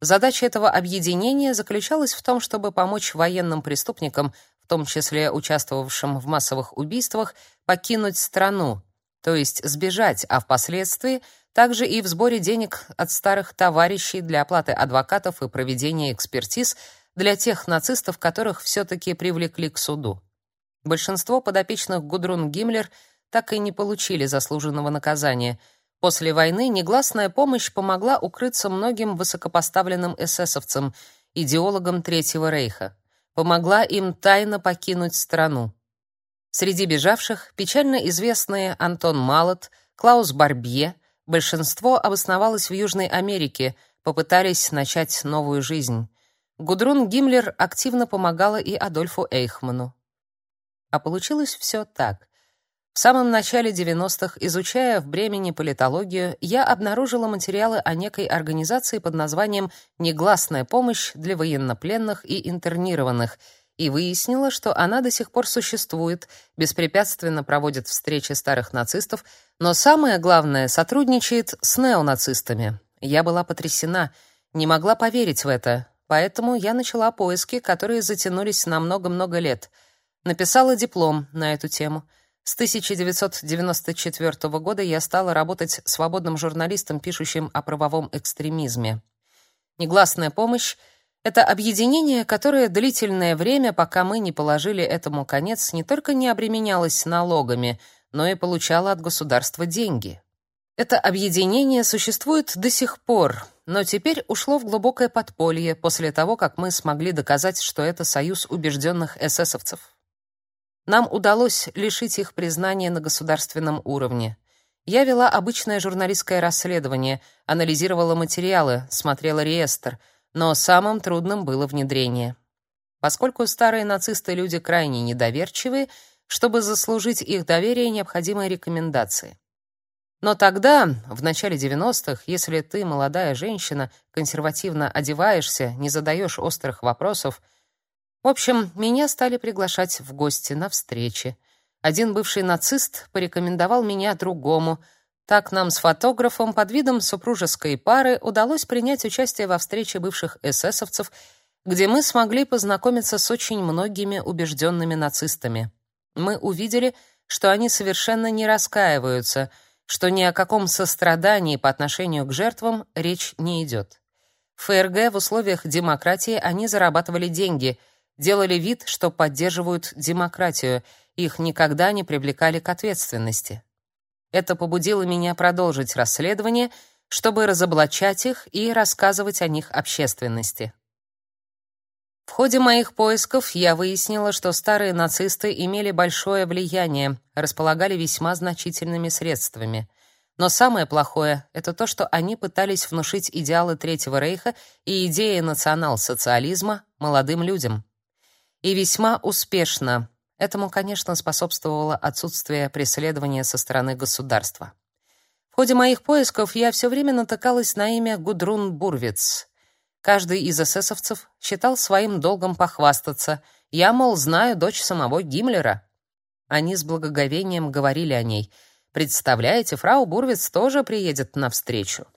Задача этого объединения заключалась в том, чтобы помочь военным преступникам в том числе участвовавшим в массовых убийствах, покинуть страну, то есть сбежать, а впоследствии также и в сборе денег от старых товарищей для оплаты адвокатов и проведения экспертиз для тех нацистов, которых все-таки привлекли к суду. Большинство подопечных Гудрун Гиммлер так и не получили заслуженного наказания. После войны негласная помощь помогла укрыться многим высокопоставленным эсэсовцам, идеологам Третьего рейха помогла им тайно покинуть страну. Среди бежавших печально известные Антон Малот, Клаус Барбье, большинство обосновалось в Южной Америке, попытались начать новую жизнь. Гудрун Гиммлер активно помогала и Адольфу Эйхману. А получилось все так. В самом начале 90-х, изучая в Бремени политологию, я обнаружила материалы о некой организации под названием «Негласная помощь для военнопленных и интернированных», и выяснила, что она до сих пор существует, беспрепятственно проводит встречи старых нацистов, но самое главное, сотрудничает с неонацистами. Я была потрясена, не могла поверить в это. поэтому я начала поиски, которые затянулись на много-много лет. Написала диплом на эту тему. С 1994 года я стала работать свободным журналистом, пишущим о правовом экстремизме. Негласная помощь это объединение, которое длительное время, пока мы не положили этому конец, не только не обременялось налогами, но и получало от государства деньги. Это объединение существует до сих пор, но теперь ушло в глубокое подполье после того, как мы смогли доказать, что это союз убежденных эсэсовцев. Нам удалось лишить их признания на государственном уровне. Я вела обычное журналистское расследование, анализировала материалы, смотрела реестр — но самым трудным было внедрение. Поскольку старые нацисты люди крайне недоверчивые, чтобы заслужить их доверие, необходимы рекомендации. Но тогда, в начале 90-х, если ты молодая женщина, консервативно одеваешься, не задаешь острых вопросов, в общем, меня стали приглашать в гости на встречи. Один бывший нацист порекомендовал меня другому — так нам с фотографом под видом супружеской пары удалось принять участие во встрече бывших эсэсовцев, где мы смогли познакомиться с очень многими убежденными нацистами. Мы увидели, что они совершенно не раскаиваются, что ни о каком сострадании по отношению к жертвам речь не идет. В ФРГ в условиях демократии они зарабатывали деньги, делали вид, что поддерживают демократию, их никогда не привлекали к ответственности. Это побудило меня продолжить расследование, чтобы разоблачать их и рассказывать о них общественности. В ходе моих поисков я выяснила, что старые нацисты имели большое влияние, располагали весьма значительными средствами. Но самое плохое — это то, что они пытались внушить идеалы Третьего Рейха и идеи национал-социализма молодым людям. И весьма успешно. Этому, конечно, способствовало отсутствие преследования со стороны государства. В ходе моих поисков я все время натыкалась на имя Гудрун Бурвиц. Каждый из эсэсовцев считал своим долгом похвастаться. Я, мол, знаю дочь самого Гиммлера. Они с благоговением говорили о ней. Представляете, фрау Бурвиц тоже приедет навстречу.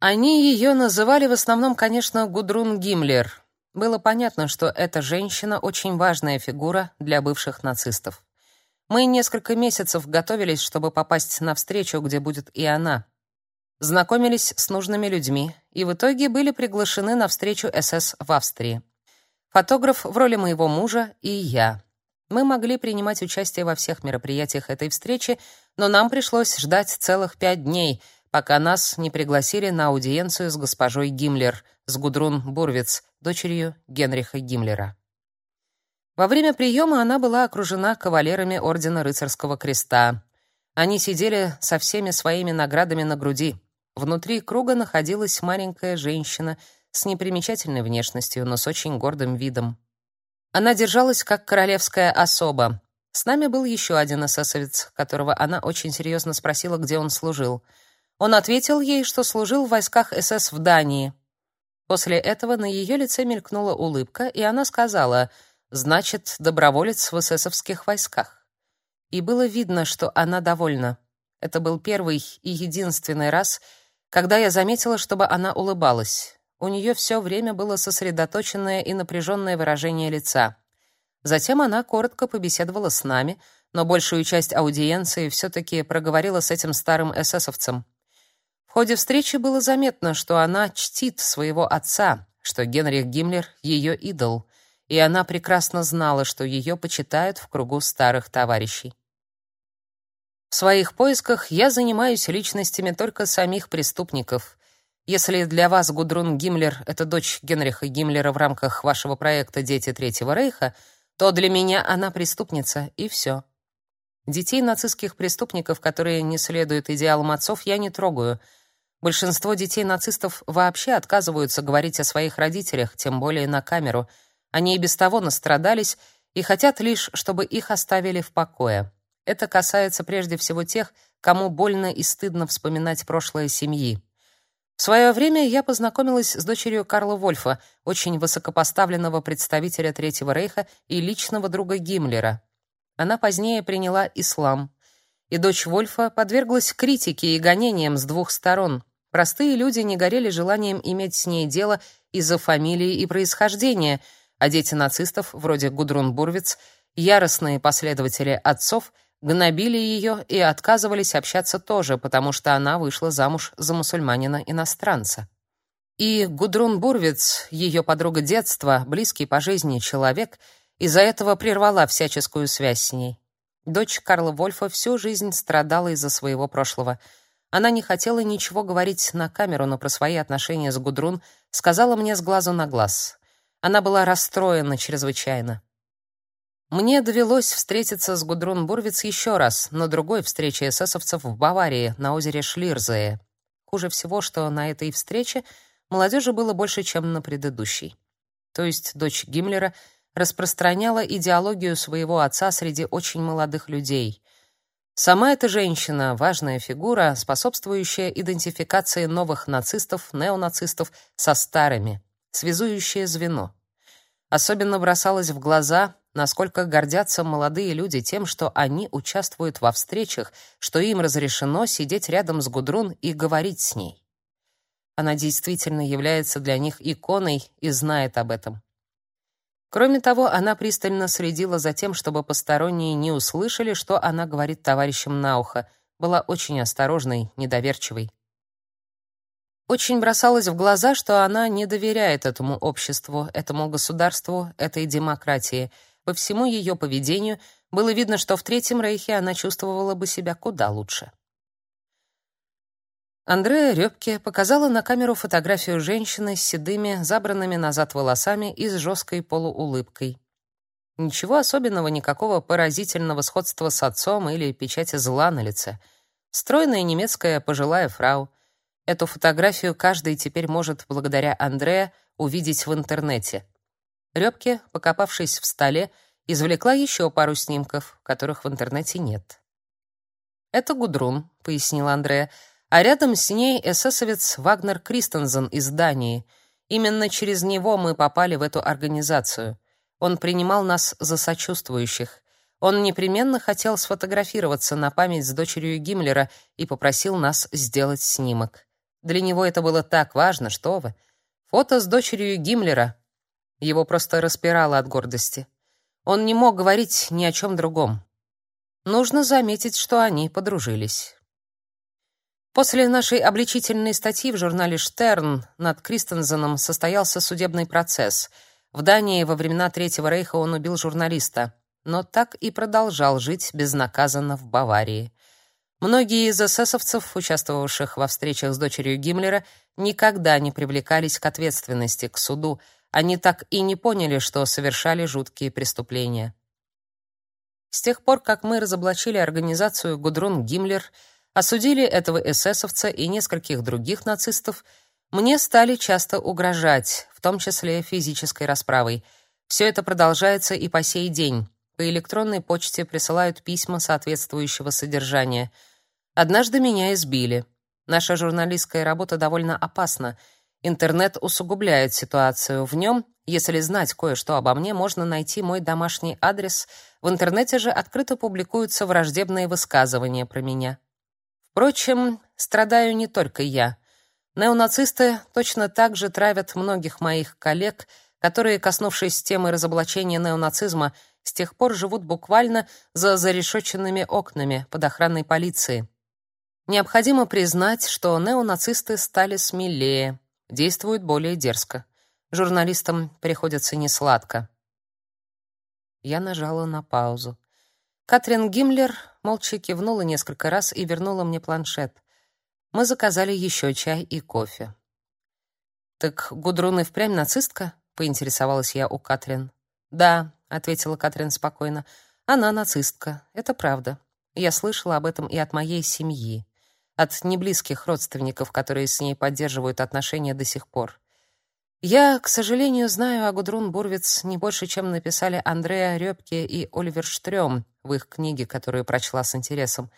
Они ее называли в основном, конечно, Гудрун Гиммлер, было понятно, что эта женщина очень важная фигура для бывших нацистов. Мы несколько месяцев готовились, чтобы попасть на встречу, где будет и она. Знакомились с нужными людьми и в итоге были приглашены на встречу СС в Австрии. Фотограф в роли моего мужа и я. Мы могли принимать участие во всех мероприятиях этой встречи, но нам пришлось ждать целых пять дней, пока нас не пригласили на аудиенцию с госпожой Гиммлер, с Гудрун Бурвиц, дочерью Генриха Гиммлера. Во время приема она была окружена кавалерами ордена Рыцарского креста. Они сидели со всеми своими наградами на груди. Внутри круга находилась маленькая женщина с непримечательной внешностью, но с очень гордым видом. Она держалась как королевская особа. С нами был еще один эсэсовец, которого она очень серьезно спросила, где он служил. Он ответил ей, что служил в войсках СС в Дании. После этого на ее лице мелькнула улыбка, и она сказала: "Значит, доброволец в эсэсовских войсках". И было видно, что она довольна. Это был первый и единственный раз, когда я заметила, чтобы она улыбалась. У нее все время было сосредоточенное и напряженное выражение лица. Затем она коротко побеседовала с нами, но большую часть аудиенции все таки проговорила с этим старым эсэсовцем. В ходе встречи было заметно, что она чтит своего отца, что Генрих Гиммлер ее идол, и она прекрасно знала, что ее почитают в кругу старых товарищей. В своих поисках я занимаюсь личностями только самих преступников. Если для вас Гудрун Гиммлер это дочь Генриха Гиммлера в рамках вашего проекта Дети Третьего Рейха, то для меня она преступница и все. Детей нацистских преступников, которые не следуют идеалам отцов, я не трогаю — Большинство детей нацистов вообще отказываются говорить о своих родителях, тем более на камеру. Они и без того настрадались и хотят лишь, чтобы их оставили в покое. Это касается прежде всего тех, кому больно и стыдно вспоминать прошлое семьи. В свое время я познакомилась с дочерью Карла Вольфа, очень высокопоставленного представителя Третьего рейха и личного друга Гиммлера. Она позднее приняла ислам, и дочь Вольфа подверглась критике и гонениям с двух сторон. Простые люди не горели желанием иметь с ней дело из-за фамилии и происхождения, а дети нацистов, вроде Гудрун Бурвиц, яростные последователи отцов, гнобили ее и отказывались общаться тоже, потому что она вышла замуж за мусульманина-иностранца. И Гудрун Бурвиц, ее подруга детства, близкий по жизни человек, из-за этого прервала всяческую связь с ней. Дочь Карла Вольфа всю жизнь страдала из-за своего прошлого. Она не хотела ничего говорить на камеру, но про свои отношения с Гудрун сказала мне с глазу на глаз. Она была расстроена чрезвычайно. Мне довелось встретиться с Гудрун Бурвиц еще раз, на другой встрече эсэсовцев в Баварии, на озере Шлирзее. Хуже всего, что на этой встрече молодежи было больше, чем на предыдущей. То есть дочь Гиммлера — распространяла идеологию своего отца среди очень молодых людей. Сама эта женщина — важная фигура, способствующая идентификации новых нацистов, неонацистов со старыми, связующее звено. Особенно бросалось в глаза, насколько гордятся молодые люди тем, что они участвуют во встречах, что им разрешено сидеть рядом с Гудрун и говорить с ней. Она действительно является для них иконой и знает об этом. Кроме того, она пристально следила за тем, чтобы посторонние не услышали, что она говорит товарищам на ухо, была очень осторожной, недоверчивой. Очень бросалось в глаза, что она не доверяет этому обществу, этому государству, этой демократии. По всему ее поведению было видно, что в Третьем Рейхе она чувствовала бы себя куда лучше. Андреа Рёбке показала на камеру фотографию женщины с седыми, забранными назад волосами и с жесткой полуулыбкой. Ничего особенного, никакого поразительного сходства с отцом или печати зла на лице. Стройная немецкая пожилая фрау. Эту фотографию каждый теперь может, благодаря Андреа, увидеть в интернете. Рёбке, покопавшись в столе, извлекла еще пару снимков, которых в интернете нет. «Это Гудрун», — пояснила Андреа, — а рядом с ней эсэсовец Вагнер Кристенсен из Дании. Именно через него мы попали в эту организацию. Он принимал нас за сочувствующих. Он непременно хотел сфотографироваться на память с дочерью Гиммлера и попросил нас сделать снимок. Для него это было так важно, что вы. Фото с дочерью Гиммлера. Его просто распирало от гордости. Он не мог говорить ни о чем другом. Нужно заметить, что они подружились. После нашей обличительной статьи в журнале «Штерн» над Кристенсеном состоялся судебный процесс. В Дании во времена Третьего рейха он убил журналиста, но так и продолжал жить безнаказанно в Баварии. Многие из эсэсовцев, участвовавших во встречах с дочерью Гиммлера, никогда не привлекались к ответственности, к суду. Они так и не поняли, что совершали жуткие преступления. С тех пор, как мы разоблачили организацию Гудрун Гиммлер, осудили этого эсэсовца и нескольких других нацистов, мне стали часто угрожать, в том числе физической расправой. Все это продолжается и по сей день. По электронной почте присылают письма соответствующего содержания. Однажды меня избили. Наша журналистская работа довольно опасна. Интернет усугубляет ситуацию. В нем, если знать кое-что обо мне, можно найти мой домашний адрес. В интернете же открыто публикуются враждебные высказывания про меня. Впрочем, страдаю не только я. Неонацисты точно так же травят многих моих коллег, которые, коснувшись темы разоблачения неонацизма, с тех пор живут буквально за зарешоченными окнами под охраной полиции. Необходимо признать, что неонацисты стали смелее, действуют более дерзко. Журналистам приходится несладко. Я нажала на паузу. Катрин Гиммлер молча кивнула несколько раз и вернула мне планшет. Мы заказали еще чай и кофе. «Так Гудрун и впрямь нацистка?» — поинтересовалась я у Катрин. «Да», — ответила Катрин спокойно, — «она нацистка, это правда. Я слышала об этом и от моей семьи, от неблизких родственников, которые с ней поддерживают отношения до сих пор. Я, к сожалению, знаю о Гудрун Бурвиц не больше, чем написали Андреа Рёбке и Оливер Штрём в их книге, которую прочла с интересом.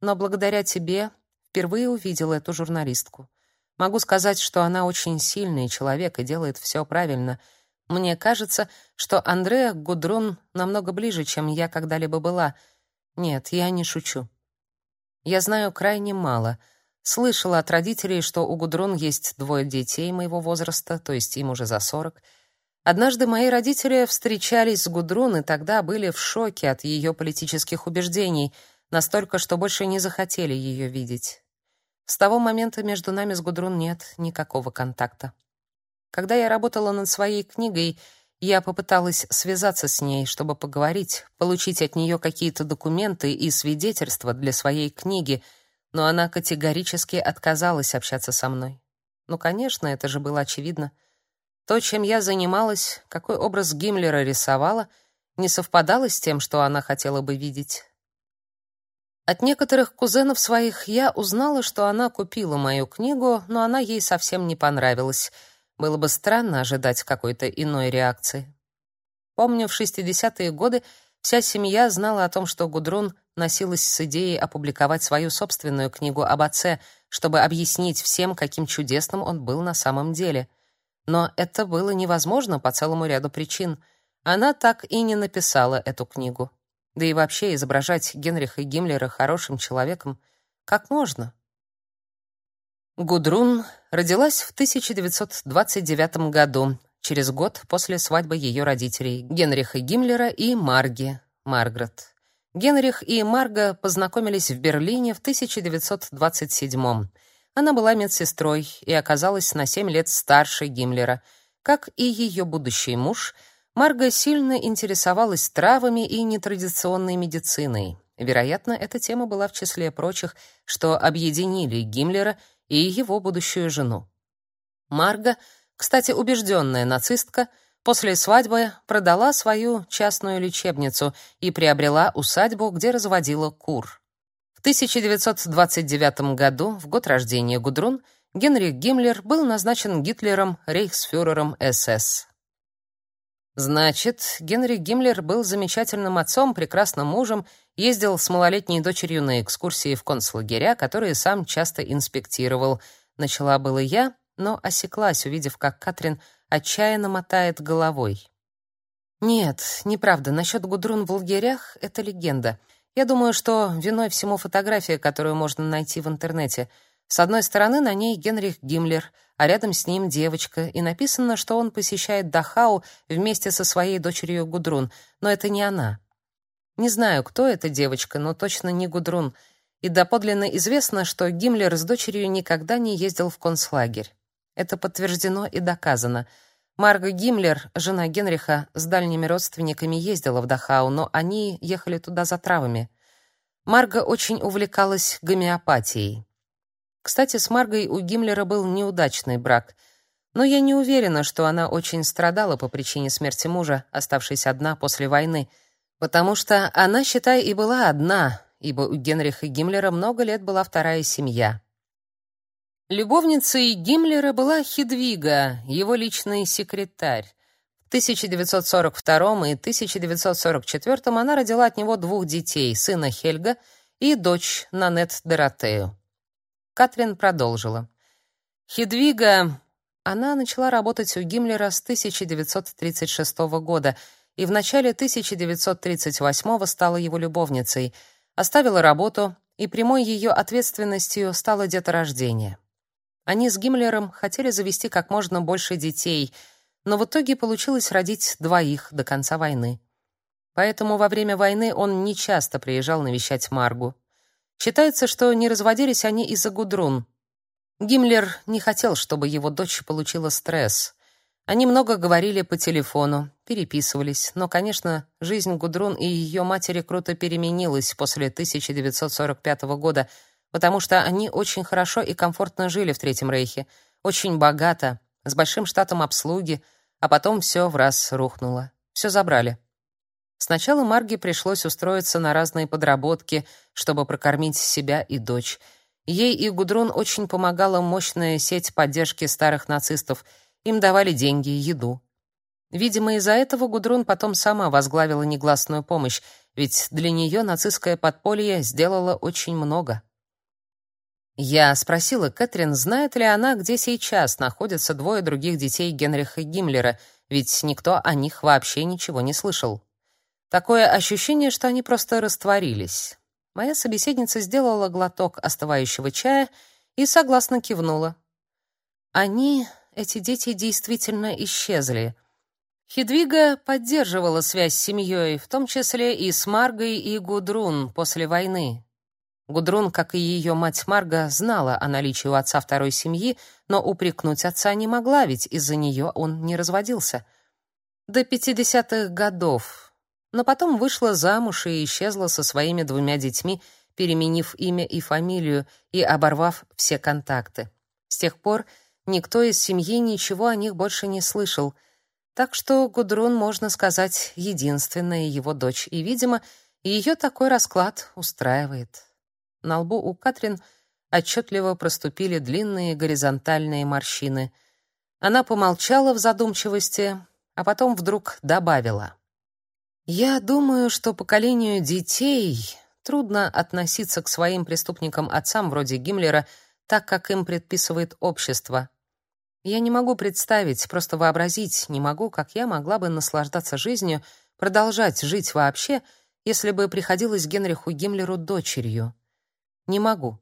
Но благодаря тебе впервые увидела эту журналистку. Могу сказать, что она очень сильный человек и делает все правильно. Мне кажется, что Андреа Гудрун намного ближе, чем я когда-либо была. Нет, я не шучу. Я знаю крайне мало. Слышала от родителей, что у Гудрун есть двое детей моего возраста, то есть им уже за сорок. Однажды мои родители встречались с Гудрун и тогда были в шоке от ее политических убеждений, настолько, что больше не захотели ее видеть. С того момента между нами с Гудрун нет никакого контакта. Когда я работала над своей книгой, я попыталась связаться с ней, чтобы поговорить, получить от нее какие-то документы и свидетельства для своей книги, но она категорически отказалась общаться со мной. Ну, конечно, это же было очевидно. То, чем я занималась, какой образ Гиммлера рисовала, не совпадало с тем, что она хотела бы видеть. От некоторых кузенов своих я узнала, что она купила мою книгу, но она ей совсем не понравилась. Было бы странно ожидать какой-то иной реакции. Помню, в 60-е годы вся семья знала о том, что Гудрун носилась с идеей опубликовать свою собственную книгу об отце, чтобы объяснить всем, каким чудесным он был на самом деле — но это было невозможно по целому ряду причин. Она так и не написала эту книгу. Да и вообще изображать Генриха Гиммлера хорошим человеком как можно? Гудрун родилась в 1929 году, через год после свадьбы ее родителей Генриха Гиммлера и Марги, Маргарет. Генрих и Марга познакомились в Берлине в 1927 она была медсестрой и оказалась на 7 лет старше Гиммлера. Как и ее будущий муж, Марга сильно интересовалась травами и нетрадиционной медициной. Вероятно, эта тема была в числе прочих, что объединили Гиммлера и его будущую жену. Марга, кстати, убежденная нацистка, после свадьбы продала свою частную лечебницу и приобрела усадьбу, где разводила кур. 1929 году, в год рождения Гудрун, Генрих Гиммлер был назначен Гитлером рейхсфюрером СС. Значит, Генрих Гиммлер был замечательным отцом, прекрасным мужем, ездил с малолетней дочерью на экскурсии в концлагеря, которые сам часто инспектировал. Начала было я, но осеклась, увидев, как Катрин отчаянно мотает головой. Нет, неправда, насчет Гудрун в лагерях — это легенда — я думаю, что виной всему фотография, которую можно найти в интернете. С одной стороны на ней Генрих Гиммлер, а рядом с ним девочка, и написано, что он посещает Дахау вместе со своей дочерью Гудрун, но это не она. Не знаю, кто эта девочка, но точно не Гудрун. И доподлинно известно, что Гиммлер с дочерью никогда не ездил в концлагерь. Это подтверждено и доказано. Марга Гиммлер, жена Генриха, с дальними родственниками ездила в Дахау, но они ехали туда за травами. Марга очень увлекалась гомеопатией. Кстати, с Маргой у Гиммлера был неудачный брак, но я не уверена, что она очень страдала по причине смерти мужа, оставшись одна после войны, потому что она, считай, и была одна, ибо у Генриха Гиммлера много лет была вторая семья. Любовницей Гиммлера была Хедвига, его личный секретарь. В 1942 и 1944 она родила от него двух детей, сына Хельга и дочь Нанет Доротею. Катрин продолжила. Хедвига, она начала работать у Гиммлера с 1936 года и в начале 1938 стала его любовницей, оставила работу, и прямой ее ответственностью стало деторождение. Они с Гиммлером хотели завести как можно больше детей, но в итоге получилось родить двоих до конца войны. Поэтому во время войны он не часто приезжал навещать Маргу. Считается, что не разводились они из-за Гудрун. Гиммлер не хотел, чтобы его дочь получила стресс. Они много говорили по телефону, переписывались, но, конечно, жизнь Гудрун и ее матери круто переменилась после 1945 года, потому что они очень хорошо и комфортно жили в Третьем Рейхе, очень богато, с большим штатом обслуги, а потом все в раз рухнуло. Все забрали. Сначала Марге пришлось устроиться на разные подработки, чтобы прокормить себя и дочь. Ей и Гудрун очень помогала мощная сеть поддержки старых нацистов. Им давали деньги, еду. Видимо, из-за этого Гудрун потом сама возглавила негласную помощь, ведь для нее нацистское подполье сделало очень много. Я спросила Кэтрин, знает ли она, где сейчас находятся двое других детей Генриха Гиммлера, ведь никто о них вообще ничего не слышал. Такое ощущение, что они просто растворились. Моя собеседница сделала глоток остывающего чая и согласно кивнула. Они, эти дети, действительно исчезли. Хедвига поддерживала связь с семьей, в том числе и с Маргой и Гудрун после войны. Гудрун, как и ее мать Марга, знала о наличии у отца второй семьи, но упрекнуть отца не могла, ведь из-за нее он не разводился. До 50-х годов. Но потом вышла замуж и исчезла со своими двумя детьми, переменив имя и фамилию и оборвав все контакты. С тех пор никто из семьи ничего о них больше не слышал. Так что Гудрун, можно сказать, единственная его дочь, и, видимо, ее такой расклад устраивает. На лбу у Катрин отчетливо проступили длинные горизонтальные морщины. Она помолчала в задумчивости, а потом вдруг добавила: "Я думаю, что поколению детей трудно относиться к своим преступникам отцам вроде Гиммлера так, как им предписывает общество. Я не могу представить, просто вообразить не могу, как я могла бы наслаждаться жизнью, продолжать жить вообще, если бы приходилось Генриху Гиммлеру дочерью. Не могу.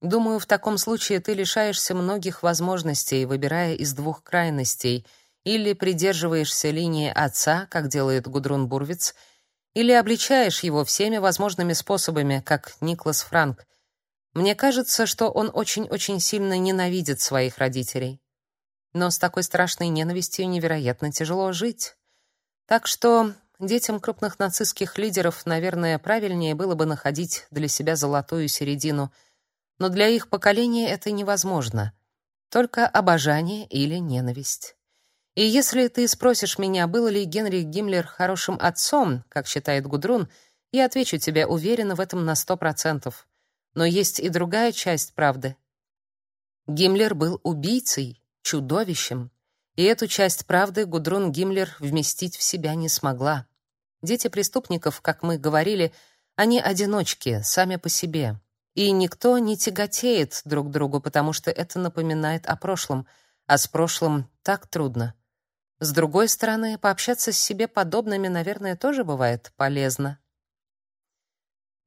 Думаю, в таком случае ты лишаешься многих возможностей, выбирая из двух крайностей: или придерживаешься линии отца, как делает Гудрун Бурвиц, или обличаешь его всеми возможными способами, как Никлас Франк. Мне кажется, что он очень-очень сильно ненавидит своих родителей. Но с такой страшной ненавистью невероятно тяжело жить. Так что Детям крупных нацистских лидеров, наверное, правильнее было бы находить для себя золотую середину, но для их поколения это невозможно. Только обожание или ненависть. И если ты спросишь меня, был ли Генрих Гиммлер хорошим отцом, как считает Гудрун, я отвечу тебе уверенно в этом на сто процентов. Но есть и другая часть правды. Гиммлер был убийцей, чудовищем, и эту часть правды Гудрун Гиммлер вместить в себя не смогла. Дети преступников, как мы говорили, они одиночки, сами по себе. И никто не тяготеет друг другу, потому что это напоминает о прошлом, а с прошлым так трудно. С другой стороны, пообщаться с себе подобными, наверное, тоже бывает полезно.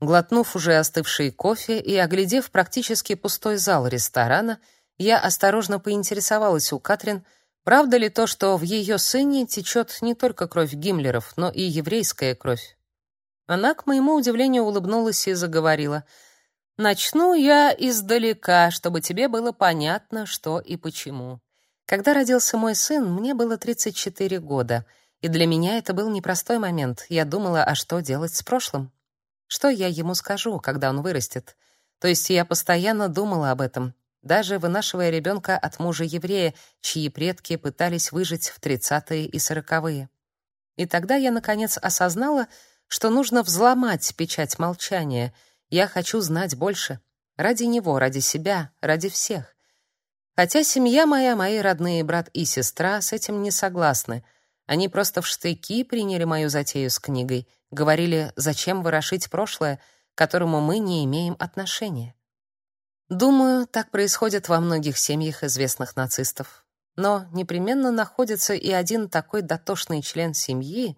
Глотнув уже остывший кофе и оглядев практически пустой зал ресторана, я осторожно поинтересовалась у Катрин, Правда ли то, что в ее сыне течет не только кровь Гиммлеров, но и еврейская кровь? Она, к моему удивлению, улыбнулась и заговорила. «Начну я издалека, чтобы тебе было понятно, что и почему. Когда родился мой сын, мне было 34 года, и для меня это был непростой момент. Я думала, а что делать с прошлым? Что я ему скажу, когда он вырастет? То есть я постоянно думала об этом, даже вынашивая ребенка от мужа еврея, чьи предки пытались выжить в 30-е и 40-е. И тогда я наконец осознала, что нужно взломать печать молчания. Я хочу знать больше. Ради него, ради себя, ради всех. Хотя семья моя, мои родные брат и сестра с этим не согласны. Они просто в штыки приняли мою затею с книгой, говорили, зачем ворошить прошлое, к которому мы не имеем отношения. Думаю, так происходит во многих семьях известных нацистов. Но непременно находится и один такой дотошный член семьи.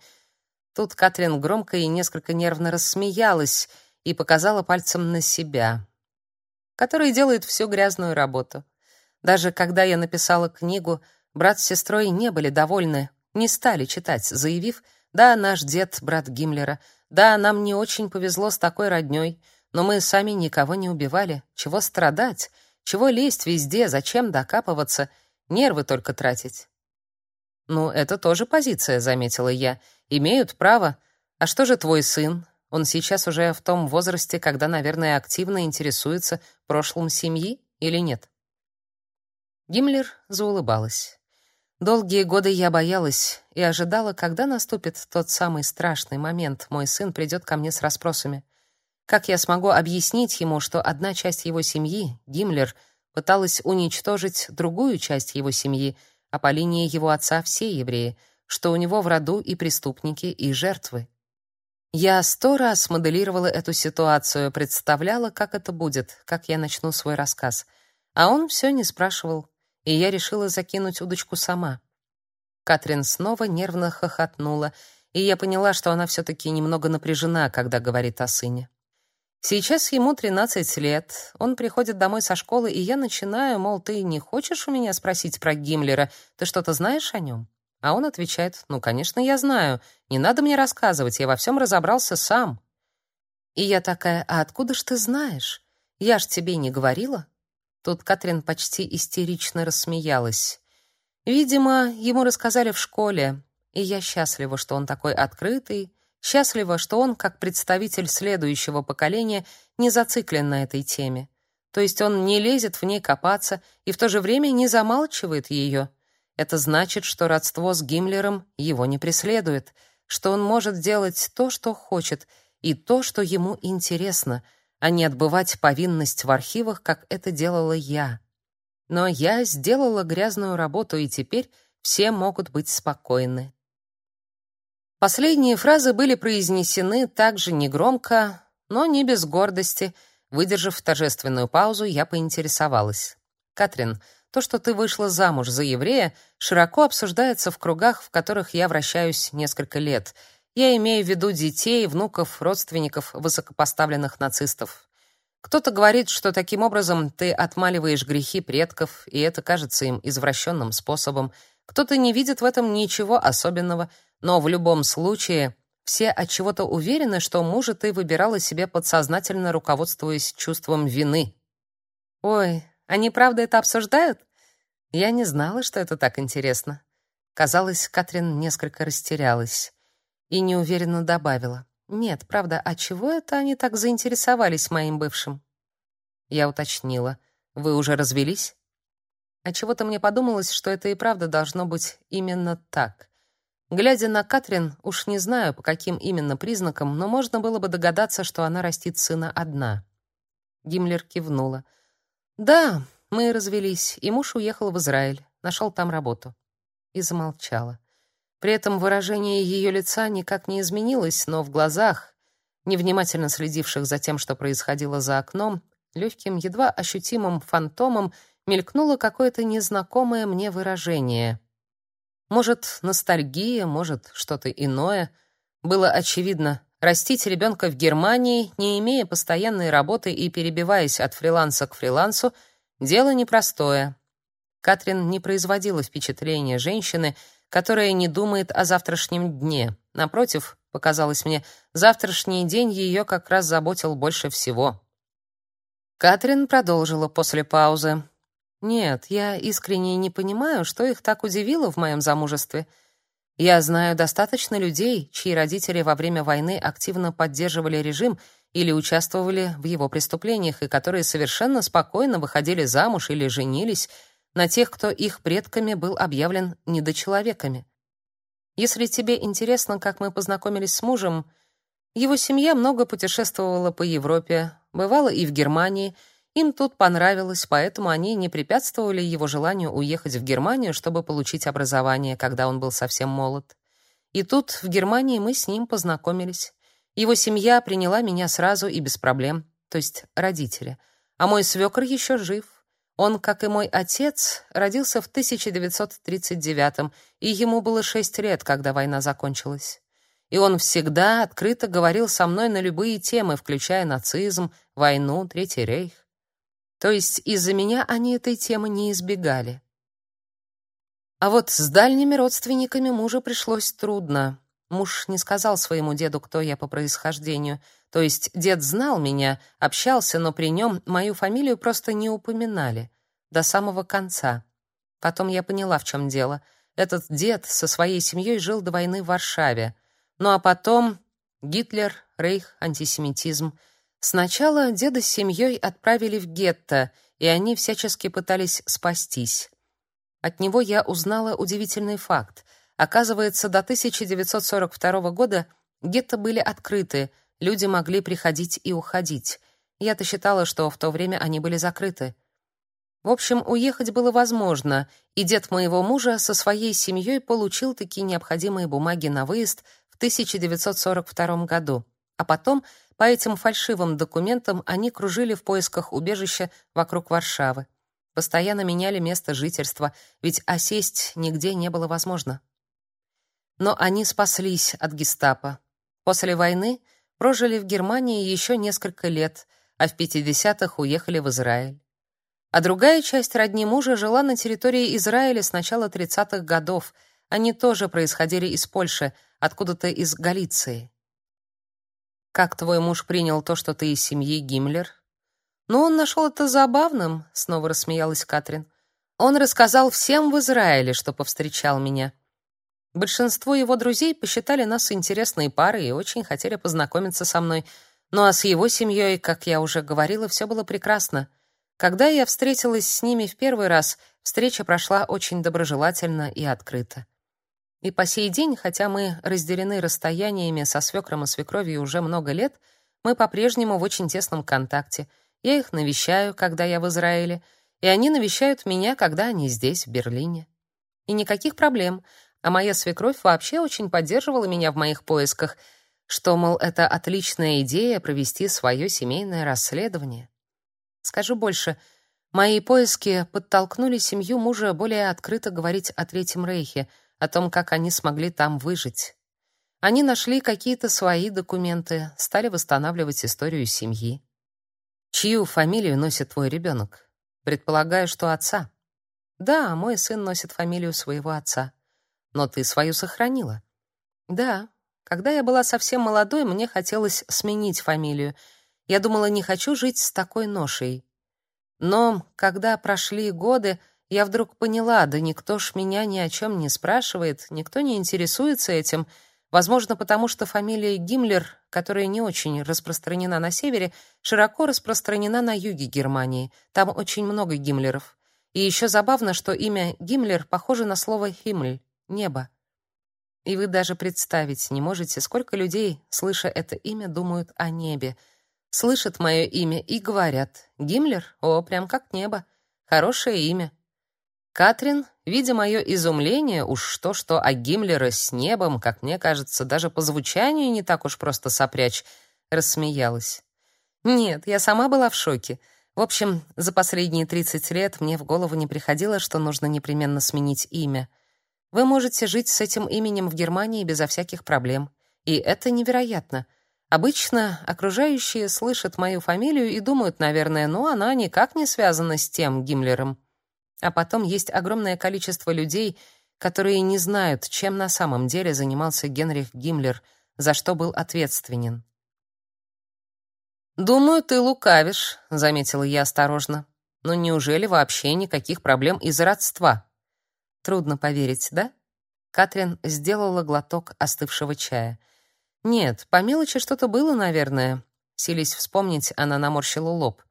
Тут Катрин громко и несколько нервно рассмеялась и показала пальцем на себя, который делает всю грязную работу. Даже когда я написала книгу, брат с сестрой не были довольны, не стали читать, заявив: "Да, наш дед брат Гиммлера. Да, нам не очень повезло с такой роднёй. Но мы сами никого не убивали. Чего страдать? Чего лезть везде? Зачем докапываться? Нервы только тратить. Ну, это тоже позиция, заметила я. Имеют право. А что же твой сын? Он сейчас уже в том возрасте, когда, наверное, активно интересуется прошлым семьи или нет? Гиммлер заулыбалась. Долгие годы я боялась и ожидала, когда наступит тот самый страшный момент, мой сын придет ко мне с расспросами. Как я смогу объяснить ему, что одна часть его семьи, Гиммлер, пыталась уничтожить другую часть его семьи, а по линии его отца все евреи, что у него в роду и преступники, и жертвы? Я сто раз моделировала эту ситуацию, представляла, как это будет, как я начну свой рассказ. А он все не спрашивал, и я решила закинуть удочку сама. Катрин снова нервно хохотнула, и я поняла, что она все таки немного напряжена, когда говорит о сыне. Сейчас ему 13 лет. Он приходит домой со школы, и я начинаю, мол, ты не хочешь у меня спросить про Гиммлера? Ты что-то знаешь о нем? А он отвечает: "Ну, конечно, я знаю. Не надо мне рассказывать, я во всем разобрался сам". И я такая: "А откуда ж ты знаешь? Я ж тебе не говорила". Тут Катрин почти истерично рассмеялась. Видимо, ему рассказали в школе, и я счастлива, что он такой открытый, Счастлива, что он, как представитель следующего поколения, не зациклен на этой теме. То есть он не лезет в ней копаться и в то же время не замалчивает ее. Это значит, что родство с Гиммлером его не преследует, что он может делать то, что хочет, и то, что ему интересно, а не отбывать повинность в архивах, как это делала я. Но я сделала грязную работу, и теперь все могут быть спокойны. Последние фразы были произнесены также негромко, но не без гордости. Выдержав торжественную паузу, я поинтересовалась: "Катрин, то, что ты вышла замуж за еврея, широко обсуждается в кругах, в которых я вращаюсь несколько лет. Я имею в виду детей, внуков, родственников высокопоставленных нацистов. Кто-то говорит, что таким образом ты отмаливаешь грехи предков, и это кажется им извращенным способом. Кто-то не видит в этом ничего особенного, но в любом случае все от чего-то уверены, что мужа ты выбирала себе подсознательно, руководствуясь чувством вины. Ой, они правда это обсуждают? Я не знала, что это так интересно. Казалось, Катрин несколько растерялась и неуверенно добавила: "Нет, правда, а чего это они так заинтересовались моим бывшим?" Я уточнила: "Вы уже развелись?" А чего-то мне подумалось, что это и правда должно быть именно так. Глядя на Катрин, уж не знаю, по каким именно признакам, но можно было бы догадаться, что она растит сына одна. Гиммлер кивнула. «Да, мы развелись, и муж уехал в Израиль, нашел там работу». И замолчала. При этом выражение ее лица никак не изменилось, но в глазах, невнимательно следивших за тем, что происходило за окном, легким, едва ощутимым фантомом мелькнуло какое-то незнакомое мне выражение. Может, ностальгия, может, что-то иное. Было очевидно, растить ребенка в Германии, не имея постоянной работы и перебиваясь от фриланса к фрилансу, дело непростое. Катрин не производила впечатления женщины, которая не думает о завтрашнем дне. Напротив, показалось мне, завтрашний день ее как раз заботил больше всего. Катрин продолжила после паузы. Нет, я искренне не понимаю, что их так удивило в моем замужестве. Я знаю достаточно людей, чьи родители во время войны активно поддерживали режим или участвовали в его преступлениях и которые совершенно спокойно выходили замуж или женились на тех, кто их предками был объявлен недочеловеками. Если тебе интересно, как мы познакомились с мужем, его семья много путешествовала по Европе, бывала и в Германии, им тут понравилось, поэтому они не препятствовали его желанию уехать в Германию, чтобы получить образование, когда он был совсем молод. И тут в Германии мы с ним познакомились. Его семья приняла меня сразу и без проблем, то есть родители. А мой свекр еще жив. Он, как и мой отец, родился в 1939 и ему было шесть лет, когда война закончилась. И он всегда открыто говорил со мной на любые темы, включая нацизм, войну, Третий рейх. То есть из-за меня они этой темы не избегали. А вот с дальними родственниками мужа пришлось трудно. Муж не сказал своему деду, кто я по происхождению. То есть дед знал меня, общался, но при нем мою фамилию просто не упоминали до самого конца. Потом я поняла, в чем дело. Этот дед со своей семьей жил до войны в Варшаве. Ну а потом Гитлер, рейх, антисемитизм — Сначала деда с семьей отправили в гетто, и они всячески пытались спастись. От него я узнала удивительный факт. Оказывается, до 1942 года гетто были открыты, люди могли приходить и уходить. Я-то считала, что в то время они были закрыты. В общем, уехать было возможно, и дед моего мужа со своей семьей получил такие необходимые бумаги на выезд в 1942 году. А потом по этим фальшивым документам они кружили в поисках убежища вокруг Варшавы. Постоянно меняли место жительства, ведь осесть нигде не было возможно. Но они спаслись от гестапо. После войны прожили в Германии еще несколько лет, а в 50-х уехали в Израиль. А другая часть родни мужа жила на территории Израиля с начала 30-х годов. Они тоже происходили из Польши, откуда-то из Галиции. Как твой муж принял то, что ты из семьи Гиммлер? Ну, он нашел это забавным, снова рассмеялась Катрин. Он рассказал всем в Израиле, что повстречал меня. Большинство его друзей посчитали нас интересной парой и очень хотели познакомиться со мной. Ну а с его семьей, как я уже говорила, все было прекрасно. Когда я встретилась с ними в первый раз, встреча прошла очень доброжелательно и открыто. И по сей день, хотя мы разделены расстояниями со свекром и свекровью уже много лет, мы по-прежнему в очень тесном контакте. Я их навещаю, когда я в Израиле, и они навещают меня, когда они здесь, в Берлине. И никаких проблем. А моя свекровь вообще очень поддерживала меня в моих поисках, что, мол, это отличная идея провести свое семейное расследование. Скажу больше, мои поиски подтолкнули семью мужа более открыто говорить о Третьем Рейхе, о том, как они смогли там выжить. Они нашли какие-то свои документы, стали восстанавливать историю семьи. Чью фамилию носит твой ребенок? Предполагаю, что отца. Да, мой сын носит фамилию своего отца. Но ты свою сохранила. Да. Когда я была совсем молодой, мне хотелось сменить фамилию — я думала, не хочу жить с такой ношей. Но когда прошли годы, я вдруг поняла, да никто ж меня ни о чем не спрашивает, никто не интересуется этим. Возможно, потому что фамилия Гиммлер, которая не очень распространена на севере, широко распространена на юге Германии. Там очень много Гиммлеров. И еще забавно, что имя Гиммлер похоже на слово «химмль» — небо. И вы даже представить не можете, сколько людей, слыша это имя, думают о небе — слышат мое имя и говорят: "Гиммлер? О, прям как небо. Хорошее имя". Катрин, видя мое изумление, уж что что, а Гиммлера с небом, как мне кажется, даже по звучанию не так уж просто сопрячь, рассмеялась. Нет, я сама была в шоке. В общем, за последние 30 лет мне в голову не приходило, что нужно непременно сменить имя. Вы можете жить с этим именем в Германии безо всяких проблем, и это невероятно. Обычно окружающие слышат мою фамилию и думают, наверное, ну она никак не связана с тем Гиммлером. А потом есть огромное количество людей, которые не знают, чем на самом деле занимался Генрих Гиммлер, за что был ответственен. «Думаю, ты лукавишь», — заметила я осторожно. «Но неужели вообще никаких проблем из-за родства?» Трудно поверить, да? Катрин сделала глоток остывшего чая — нет, по мелочи что-то было, наверное. Сились вспомнить, она наморщила лоб.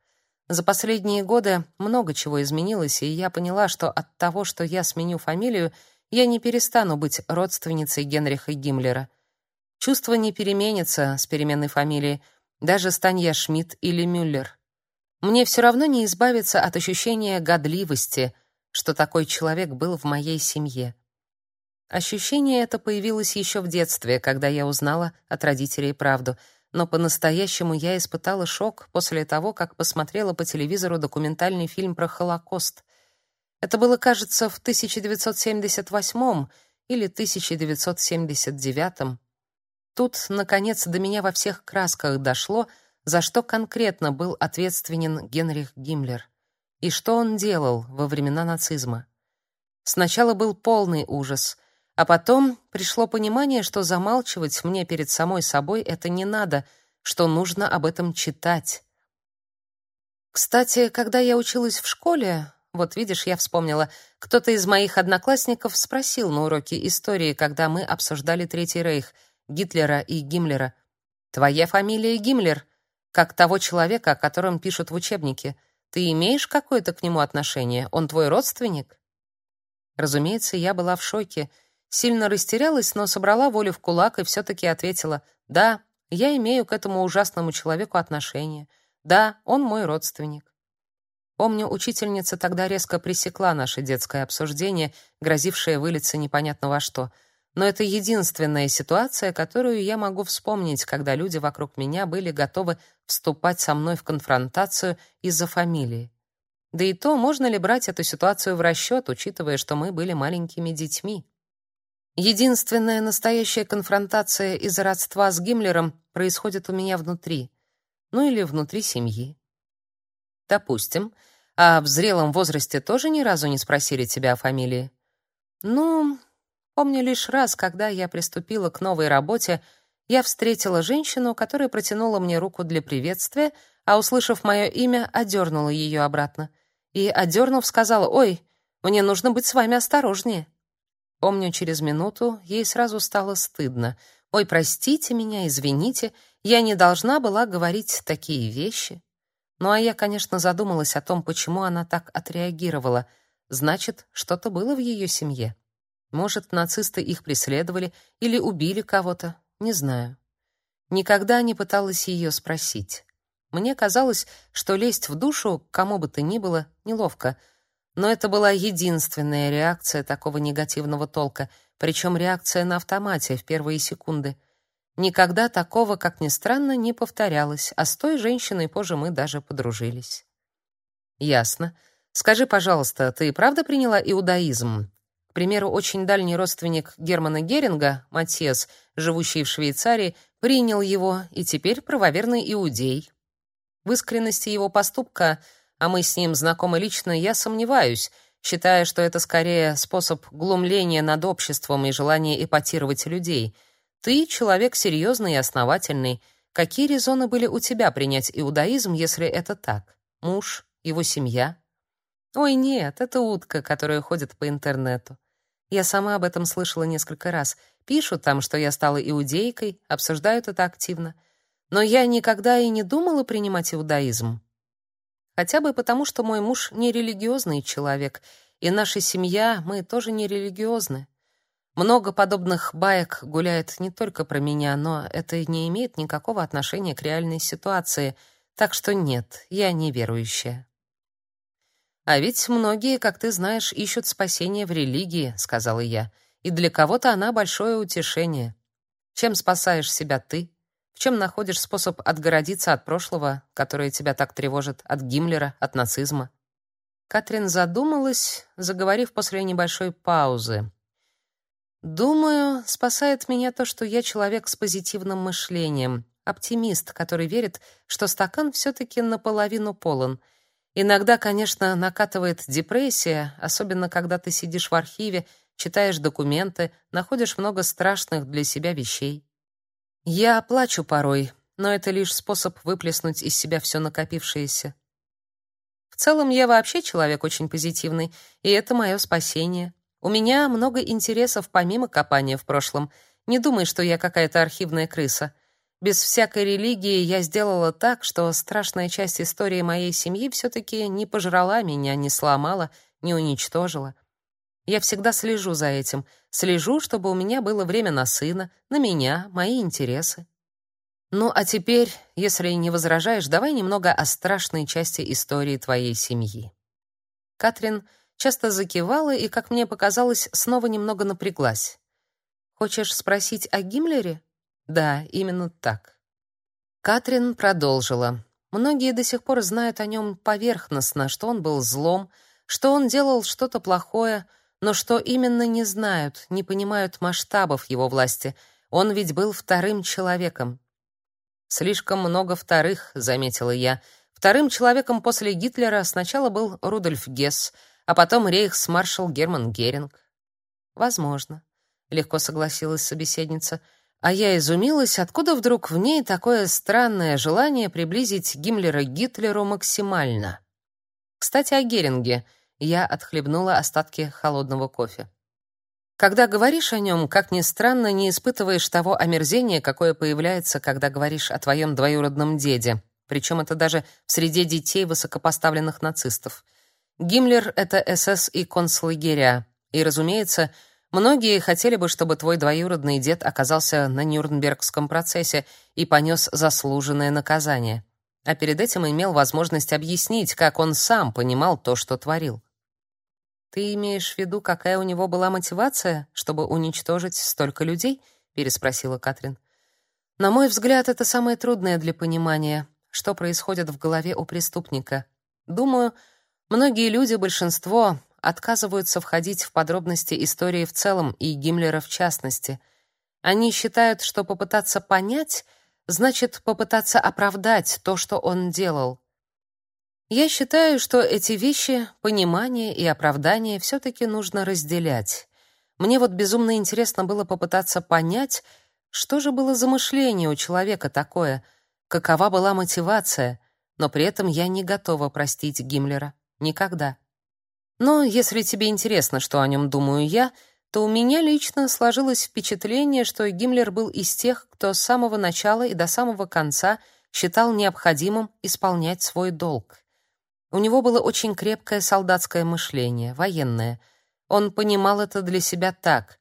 За последние годы много чего изменилось, и я поняла, что от того, что я сменю фамилию, я не перестану быть родственницей Генриха Гиммлера. Чувство не переменится с переменной фамилии, даже стань я Шмидт или Мюллер. Мне все равно не избавиться от ощущения годливости, что такой человек был в моей семье. Ощущение это появилось еще в детстве, когда я узнала от родителей правду, но по-настоящему я испытала шок после того, как посмотрела по телевизору документальный фильм про Холокост. Это было, кажется, в 1978 или 1979. Тут наконец до меня во всех красках дошло, за что конкретно был ответственен Генрих Гиммлер и что он делал во времена нацизма. Сначала был полный ужас, а потом пришло понимание, что замалчивать мне перед самой собой это не надо, что нужно об этом читать. Кстати, когда я училась в школе, вот видишь, я вспомнила, кто-то из моих одноклассников спросил на уроке истории, когда мы обсуждали Третий рейх, Гитлера и Гиммлера: "Твоя фамилия Гиммлер, как того человека, о котором пишут в учебнике. Ты имеешь какое-то к нему отношение? Он твой родственник?" Разумеется, я была в шоке Сильно растерялась, но собрала волю в кулак и все таки ответила: "Да, я имею к этому ужасному человеку отношение. Да, он мой родственник". Помню, учительница тогда резко пресекла наше детское обсуждение, грозившее вылиться непонятно во что. Но это единственная ситуация, которую я могу вспомнить, когда люди вокруг меня были готовы вступать со мной в конфронтацию из-за фамилии. Да и то, можно ли брать эту ситуацию в расчет, учитывая, что мы были маленькими детьми? Единственная настоящая конфронтация из-за родства с Гиммлером происходит у меня внутри, ну или внутри семьи. Допустим. А в зрелом возрасте тоже ни разу не спросили тебя о фамилии? Ну, помню лишь раз, когда я приступила к новой работе, я встретила женщину, которая протянула мне руку для приветствия, а услышав мое имя, одернула ее обратно. И одернув, сказала: "Ой, мне нужно быть с вами осторожнее". Помню, через минуту ей сразу стало стыдно. Ой, простите меня, извините, я не должна была говорить такие вещи. Ну а я, конечно, задумалась о том, почему она так отреагировала. Значит, что-то было в ее семье. Может, нацисты их преследовали или убили кого-то, не знаю. Никогда не пыталась ее спросить. Мне казалось, что лезть в душу кому бы то ни было неловко — но это была единственная реакция такого негативного толка, причем реакция на автомате в первые секунды. Никогда такого, как ни странно, не повторялось, а с той женщиной позже мы даже подружились. Ясно. Скажи, пожалуйста, ты правда приняла иудаизм? К примеру, очень дальний родственник Германа Геринга, Матиас, живущий в Швейцарии, принял его и теперь правоверный иудей. В искренности его поступка а мы с ним знакомы лично, я сомневаюсь, считая, что это скорее способ глумления над обществом и желание эпатировать людей. Ты человек серьезный и основательный. Какие резоны были у тебя принять иудаизм, если это так? Муж, его семья? Ой, нет, это утка, которая ходит по интернету. Я сама об этом слышала несколько раз. Пишут там, что я стала иудейкой, обсуждают это активно. Но я никогда и не думала принимать иудаизм. Хотя бы потому, что мой муж не религиозный человек, и наша семья, мы тоже не религиозны. Много подобных баек гуляет не только про меня, но это не имеет никакого отношения к реальной ситуации, так что нет, я не верующая. А ведь многие, как ты знаешь, ищут спасения в религии, сказала я. И для кого-то она большое утешение. Чем спасаешь себя ты? В чем находишь способ отгородиться от прошлого, которое тебя так тревожит, от Гиммлера, от нацизма? Катрин задумалась, заговорив после небольшой паузы. Думаю, спасает меня то, что я человек с позитивным мышлением, оптимист, который верит, что стакан все таки наполовину полон. Иногда, конечно, накатывает депрессия, особенно когда ты сидишь в архиве, читаешь документы, находишь много страшных для себя вещей. Я плачу порой, но это лишь способ выплеснуть из себя все накопившееся. В целом я вообще человек очень позитивный, и это мое спасение. У меня много интересов помимо копания в прошлом. Не думай, что я какая-то архивная крыса. Без всякой религии я сделала так, что страшная часть истории моей семьи все таки не пожрала меня, не сломала, не уничтожила. Я всегда слежу за этим, слежу, чтобы у меня было время на сына, на меня, мои интересы. Ну, а теперь, если не возражаешь, давай немного о страшной части истории твоей семьи. Катрин часто закивала и, как мне показалось, снова немного напряглась. Хочешь спросить о Гиммлере? Да, именно так. Катрин продолжила. Многие до сих пор знают о нем поверхностно, что он был злом, что он делал что-то плохое, но что именно не знают, не понимают масштабов его власти. Он ведь был вторым человеком. Слишком много вторых, заметила я. Вторым человеком после Гитлера сначала был Рудольф Гесс, а потом рейхсмаршал Герман Геринг. Возможно, легко согласилась собеседница. А я изумилась, откуда вдруг в ней такое странное желание приблизить Гиммлера к Гитлеру максимально. Кстати, о Геринге — я отхлебнула остатки холодного кофе. Когда говоришь о нем, как ни странно, не испытываешь того омерзения, какое появляется, когда говоришь о твоем двоюродном деде. Причем это даже в среде детей высокопоставленных нацистов. Гиммлер — это СС и концлагеря. И, разумеется, многие хотели бы, чтобы твой двоюродный дед оказался на Нюрнбергском процессе и понес заслуженное наказание. А перед этим имел возможность объяснить, как он сам понимал то, что творил. Ты имеешь в виду, какая у него была мотивация, чтобы уничтожить столько людей? переспросила Катрин. На мой взгляд, это самое трудное для понимания, что происходит в голове у преступника. Думаю, многие люди, большинство, отказываются входить в подробности истории в целом и Гиммлера в частности. Они считают, что попытаться понять значит попытаться оправдать то, что он делал. Я считаю, что эти вещи, понимание и оправдание все таки нужно разделять. Мне вот безумно интересно было попытаться понять, что же было за мышление у человека такое, какова была мотивация, но при этом я не готова простить Гиммлера. Никогда. Но если тебе интересно, что о нем думаю я, то у меня лично сложилось впечатление, что Гиммлер был из тех, кто с самого начала и до самого конца считал необходимым исполнять свой долг. У него было очень крепкое солдатское мышление, военное. Он понимал это для себя так: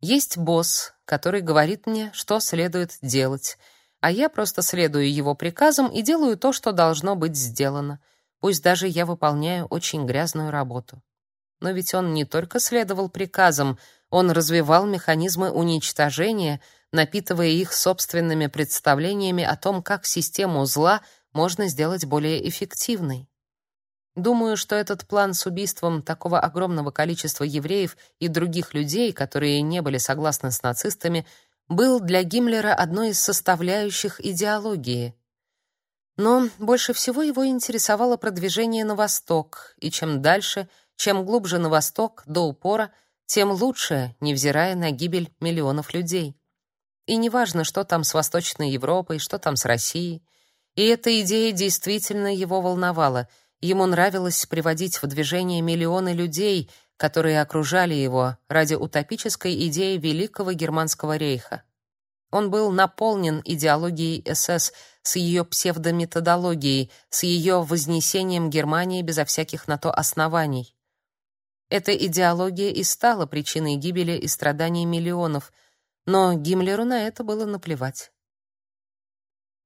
есть босс, который говорит мне, что следует делать, а я просто следую его приказам и делаю то, что должно быть сделано пусть даже я выполняю очень грязную работу. Но ведь он не только следовал приказам, он развивал механизмы уничтожения, напитывая их собственными представлениями о том, как систему зла можно сделать более эффективной. Думаю, что этот план с убийством такого огромного количества евреев и других людей, которые не были согласны с нацистами, был для Гиммлера одной из составляющих идеологии. Но больше всего его интересовало продвижение на восток, и чем дальше, чем глубже на восток до упора, тем лучше, невзирая на гибель миллионов людей. И неважно, что там с Восточной Европой, что там с Россией. И эта идея действительно его волновала. Ему нравилось приводить в движение миллионы людей, которые окружали его ради утопической идеи великого германского рейха. Он был наполнен идеологией СС с ее псевдометодологией, с ее вознесением Германии безо всяких на то оснований. Эта идеология и стала причиной гибели и страданий миллионов, но Гиммлеру на это было наплевать.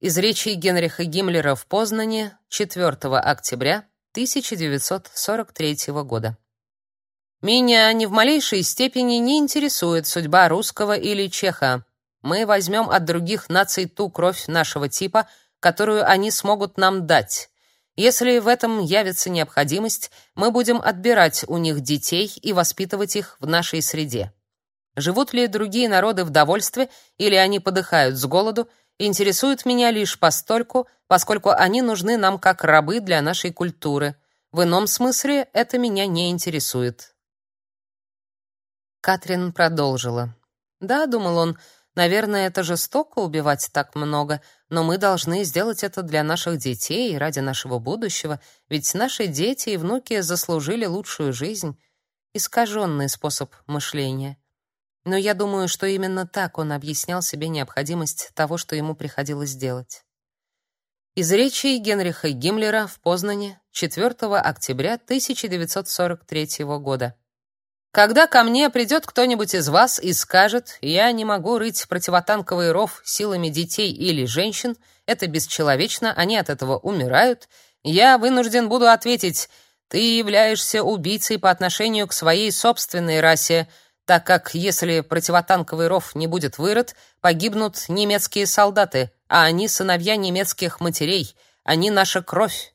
Из речи Генриха Гиммлера в Познане 4 октября 1943 года. Меня ни в малейшей степени не интересует судьба русского или чеха. Мы возьмем от других наций ту кровь нашего типа, которую они смогут нам дать. Если в этом явится необходимость, мы будем отбирать у них детей и воспитывать их в нашей среде. Живут ли другие народы в довольстве или они подыхают с голоду, интересует меня лишь постольку, поскольку они нужны нам как рабы для нашей культуры. В ином смысле это меня не интересует. Катрин продолжила. Да, думал он, Наверное, это жестоко убивать так много, но мы должны сделать это для наших детей и ради нашего будущего, ведь наши дети и внуки заслужили лучшую жизнь. Искаженный способ мышления. Но я думаю, что именно так он объяснял себе необходимость того, что ему приходилось делать. Из речи Генриха Гиммлера в Познане 4 октября 1943 года. Когда ко мне придет кто-нибудь из вас и скажет, я не могу рыть противотанковый ров силами детей или женщин, это бесчеловечно, они от этого умирают, я вынужден буду ответить, ты являешься убийцей по отношению к своей собственной расе, так как если противотанковый ров не будет вырыт, погибнут немецкие солдаты, а они сыновья немецких матерей, они наша кровь.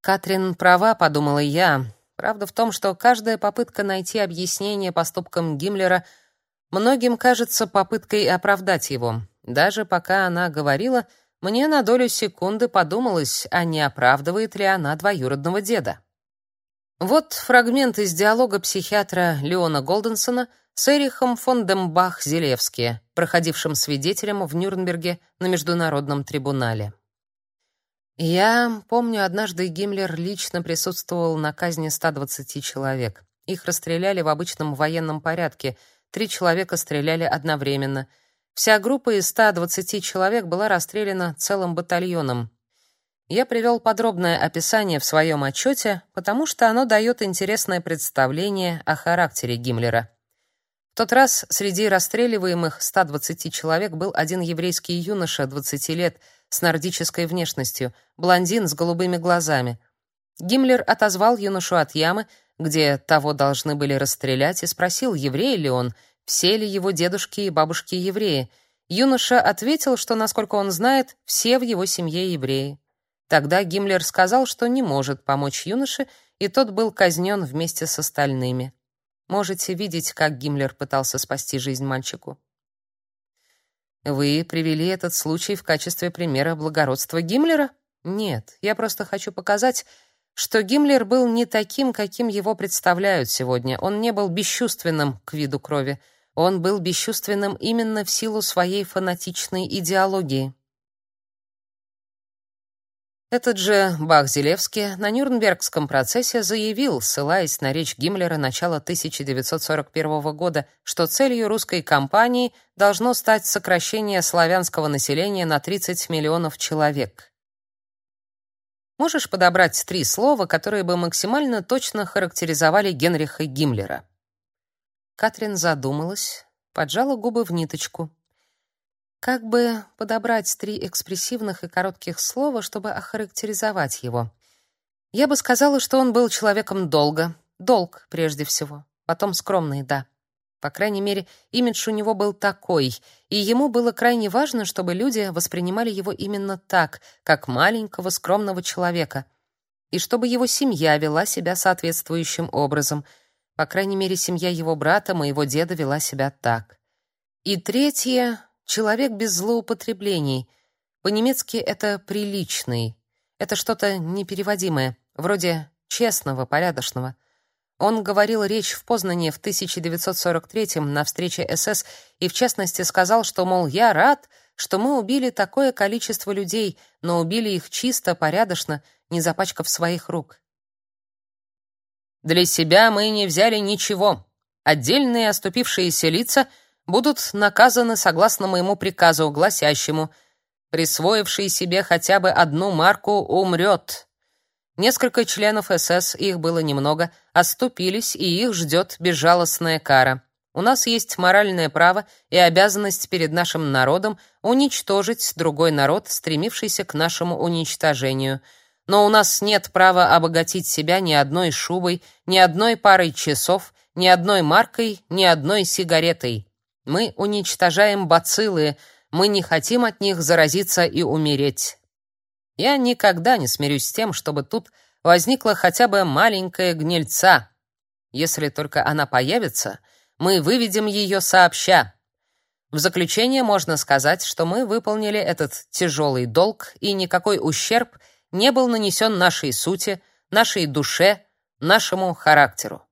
Катрин права, подумала я. Правда в том, что каждая попытка найти объяснение поступкам Гиммлера многим кажется попыткой оправдать его. Даже пока она говорила, мне на долю секунды подумалось, а не оправдывает ли она двоюродного деда. Вот фрагмент из диалога психиатра Леона Голденсона с Эрихом фон Дембах-Зелевски, проходившим свидетелем в Нюрнберге на международном трибунале. Я помню, однажды Гиммлер лично присутствовал на казни 120 человек. Их расстреляли в обычном военном порядке. Три человека стреляли одновременно. Вся группа из 120 человек была расстреляна целым батальоном. Я привел подробное описание в своем отчете, потому что оно дает интересное представление о характере Гиммлера. В тот раз среди расстреливаемых 120 человек был один еврейский юноша 20 лет — с нордической внешностью, блондин с голубыми глазами. Гиммлер отозвал юношу от ямы, где того должны были расстрелять, и спросил, еврей ли он, все ли его дедушки и бабушки евреи. Юноша ответил, что, насколько он знает, все в его семье евреи. Тогда Гиммлер сказал, что не может помочь юноше и тот был казнен вместе с остальными. Можете видеть, как Гиммлер пытался спасти жизнь мальчику. Вы привели этот случай в качестве примера благородства Гиммлера? Нет, я просто хочу показать, что Гиммлер был не таким, каким его представляют сегодня. Он не был бесчувственным к виду крови. Он был бесчувственным именно в силу своей фанатичной идеологии. Этот же Бах-Зелевский на Нюрнбергском процессе заявил, ссылаясь на речь Гиммлера начала 1941 года, что целью русской кампании должно стать сокращение славянского населения на 30 миллионов человек. Можешь подобрать три слова, которые бы максимально точно характеризовали Генриха Гиммлера? Катрин задумалась, поджала губы в ниточку. Как бы подобрать три экспрессивных и коротких слова, чтобы охарактеризовать его? Я бы сказала, что он был человеком долга, долг прежде всего, потом скромный, да. По крайней мере, имидж у него был такой, и ему было крайне важно, чтобы люди воспринимали его именно так, как маленького скромного человека, и чтобы его семья вела себя соответствующим образом. По крайней мере, семья его брата, моего деда, вела себя так. И третье Человек без злоупотреблений. По-немецки это приличный. Это что-то непереводимое, вроде честного, порядочного. Он говорил речь в Познане в 1943-м на встрече СС и в частности сказал, что мол, я рад, что мы убили такое количество людей, но убили их чисто, порядочно, не запачкав своих рук. Для себя мы не взяли ничего. Отдельные оступившиеся лица — будут наказаны согласно моему приказу, гласящему «Присвоивший себе хотя бы одну марку умрет». Несколько членов СС, их было немного, оступились, и их ждет безжалостная кара. У нас есть моральное право и обязанность перед нашим народом уничтожить другой народ, стремившийся к нашему уничтожению. Но у нас нет права обогатить себя ни одной шубой, ни одной парой часов, ни одной маркой, ни одной сигаретой. Мы уничтожаем бациллы, мы не хотим от них заразиться и умереть. Я никогда не смирюсь с тем, чтобы тут возникла хотя бы маленькая гнильца. Если только она появится, мы выведем ее сообща. В заключение можно сказать, что мы выполнили этот тяжелый долг, и никакой ущерб не был нанесен нашей сути, нашей душе, нашему характеру.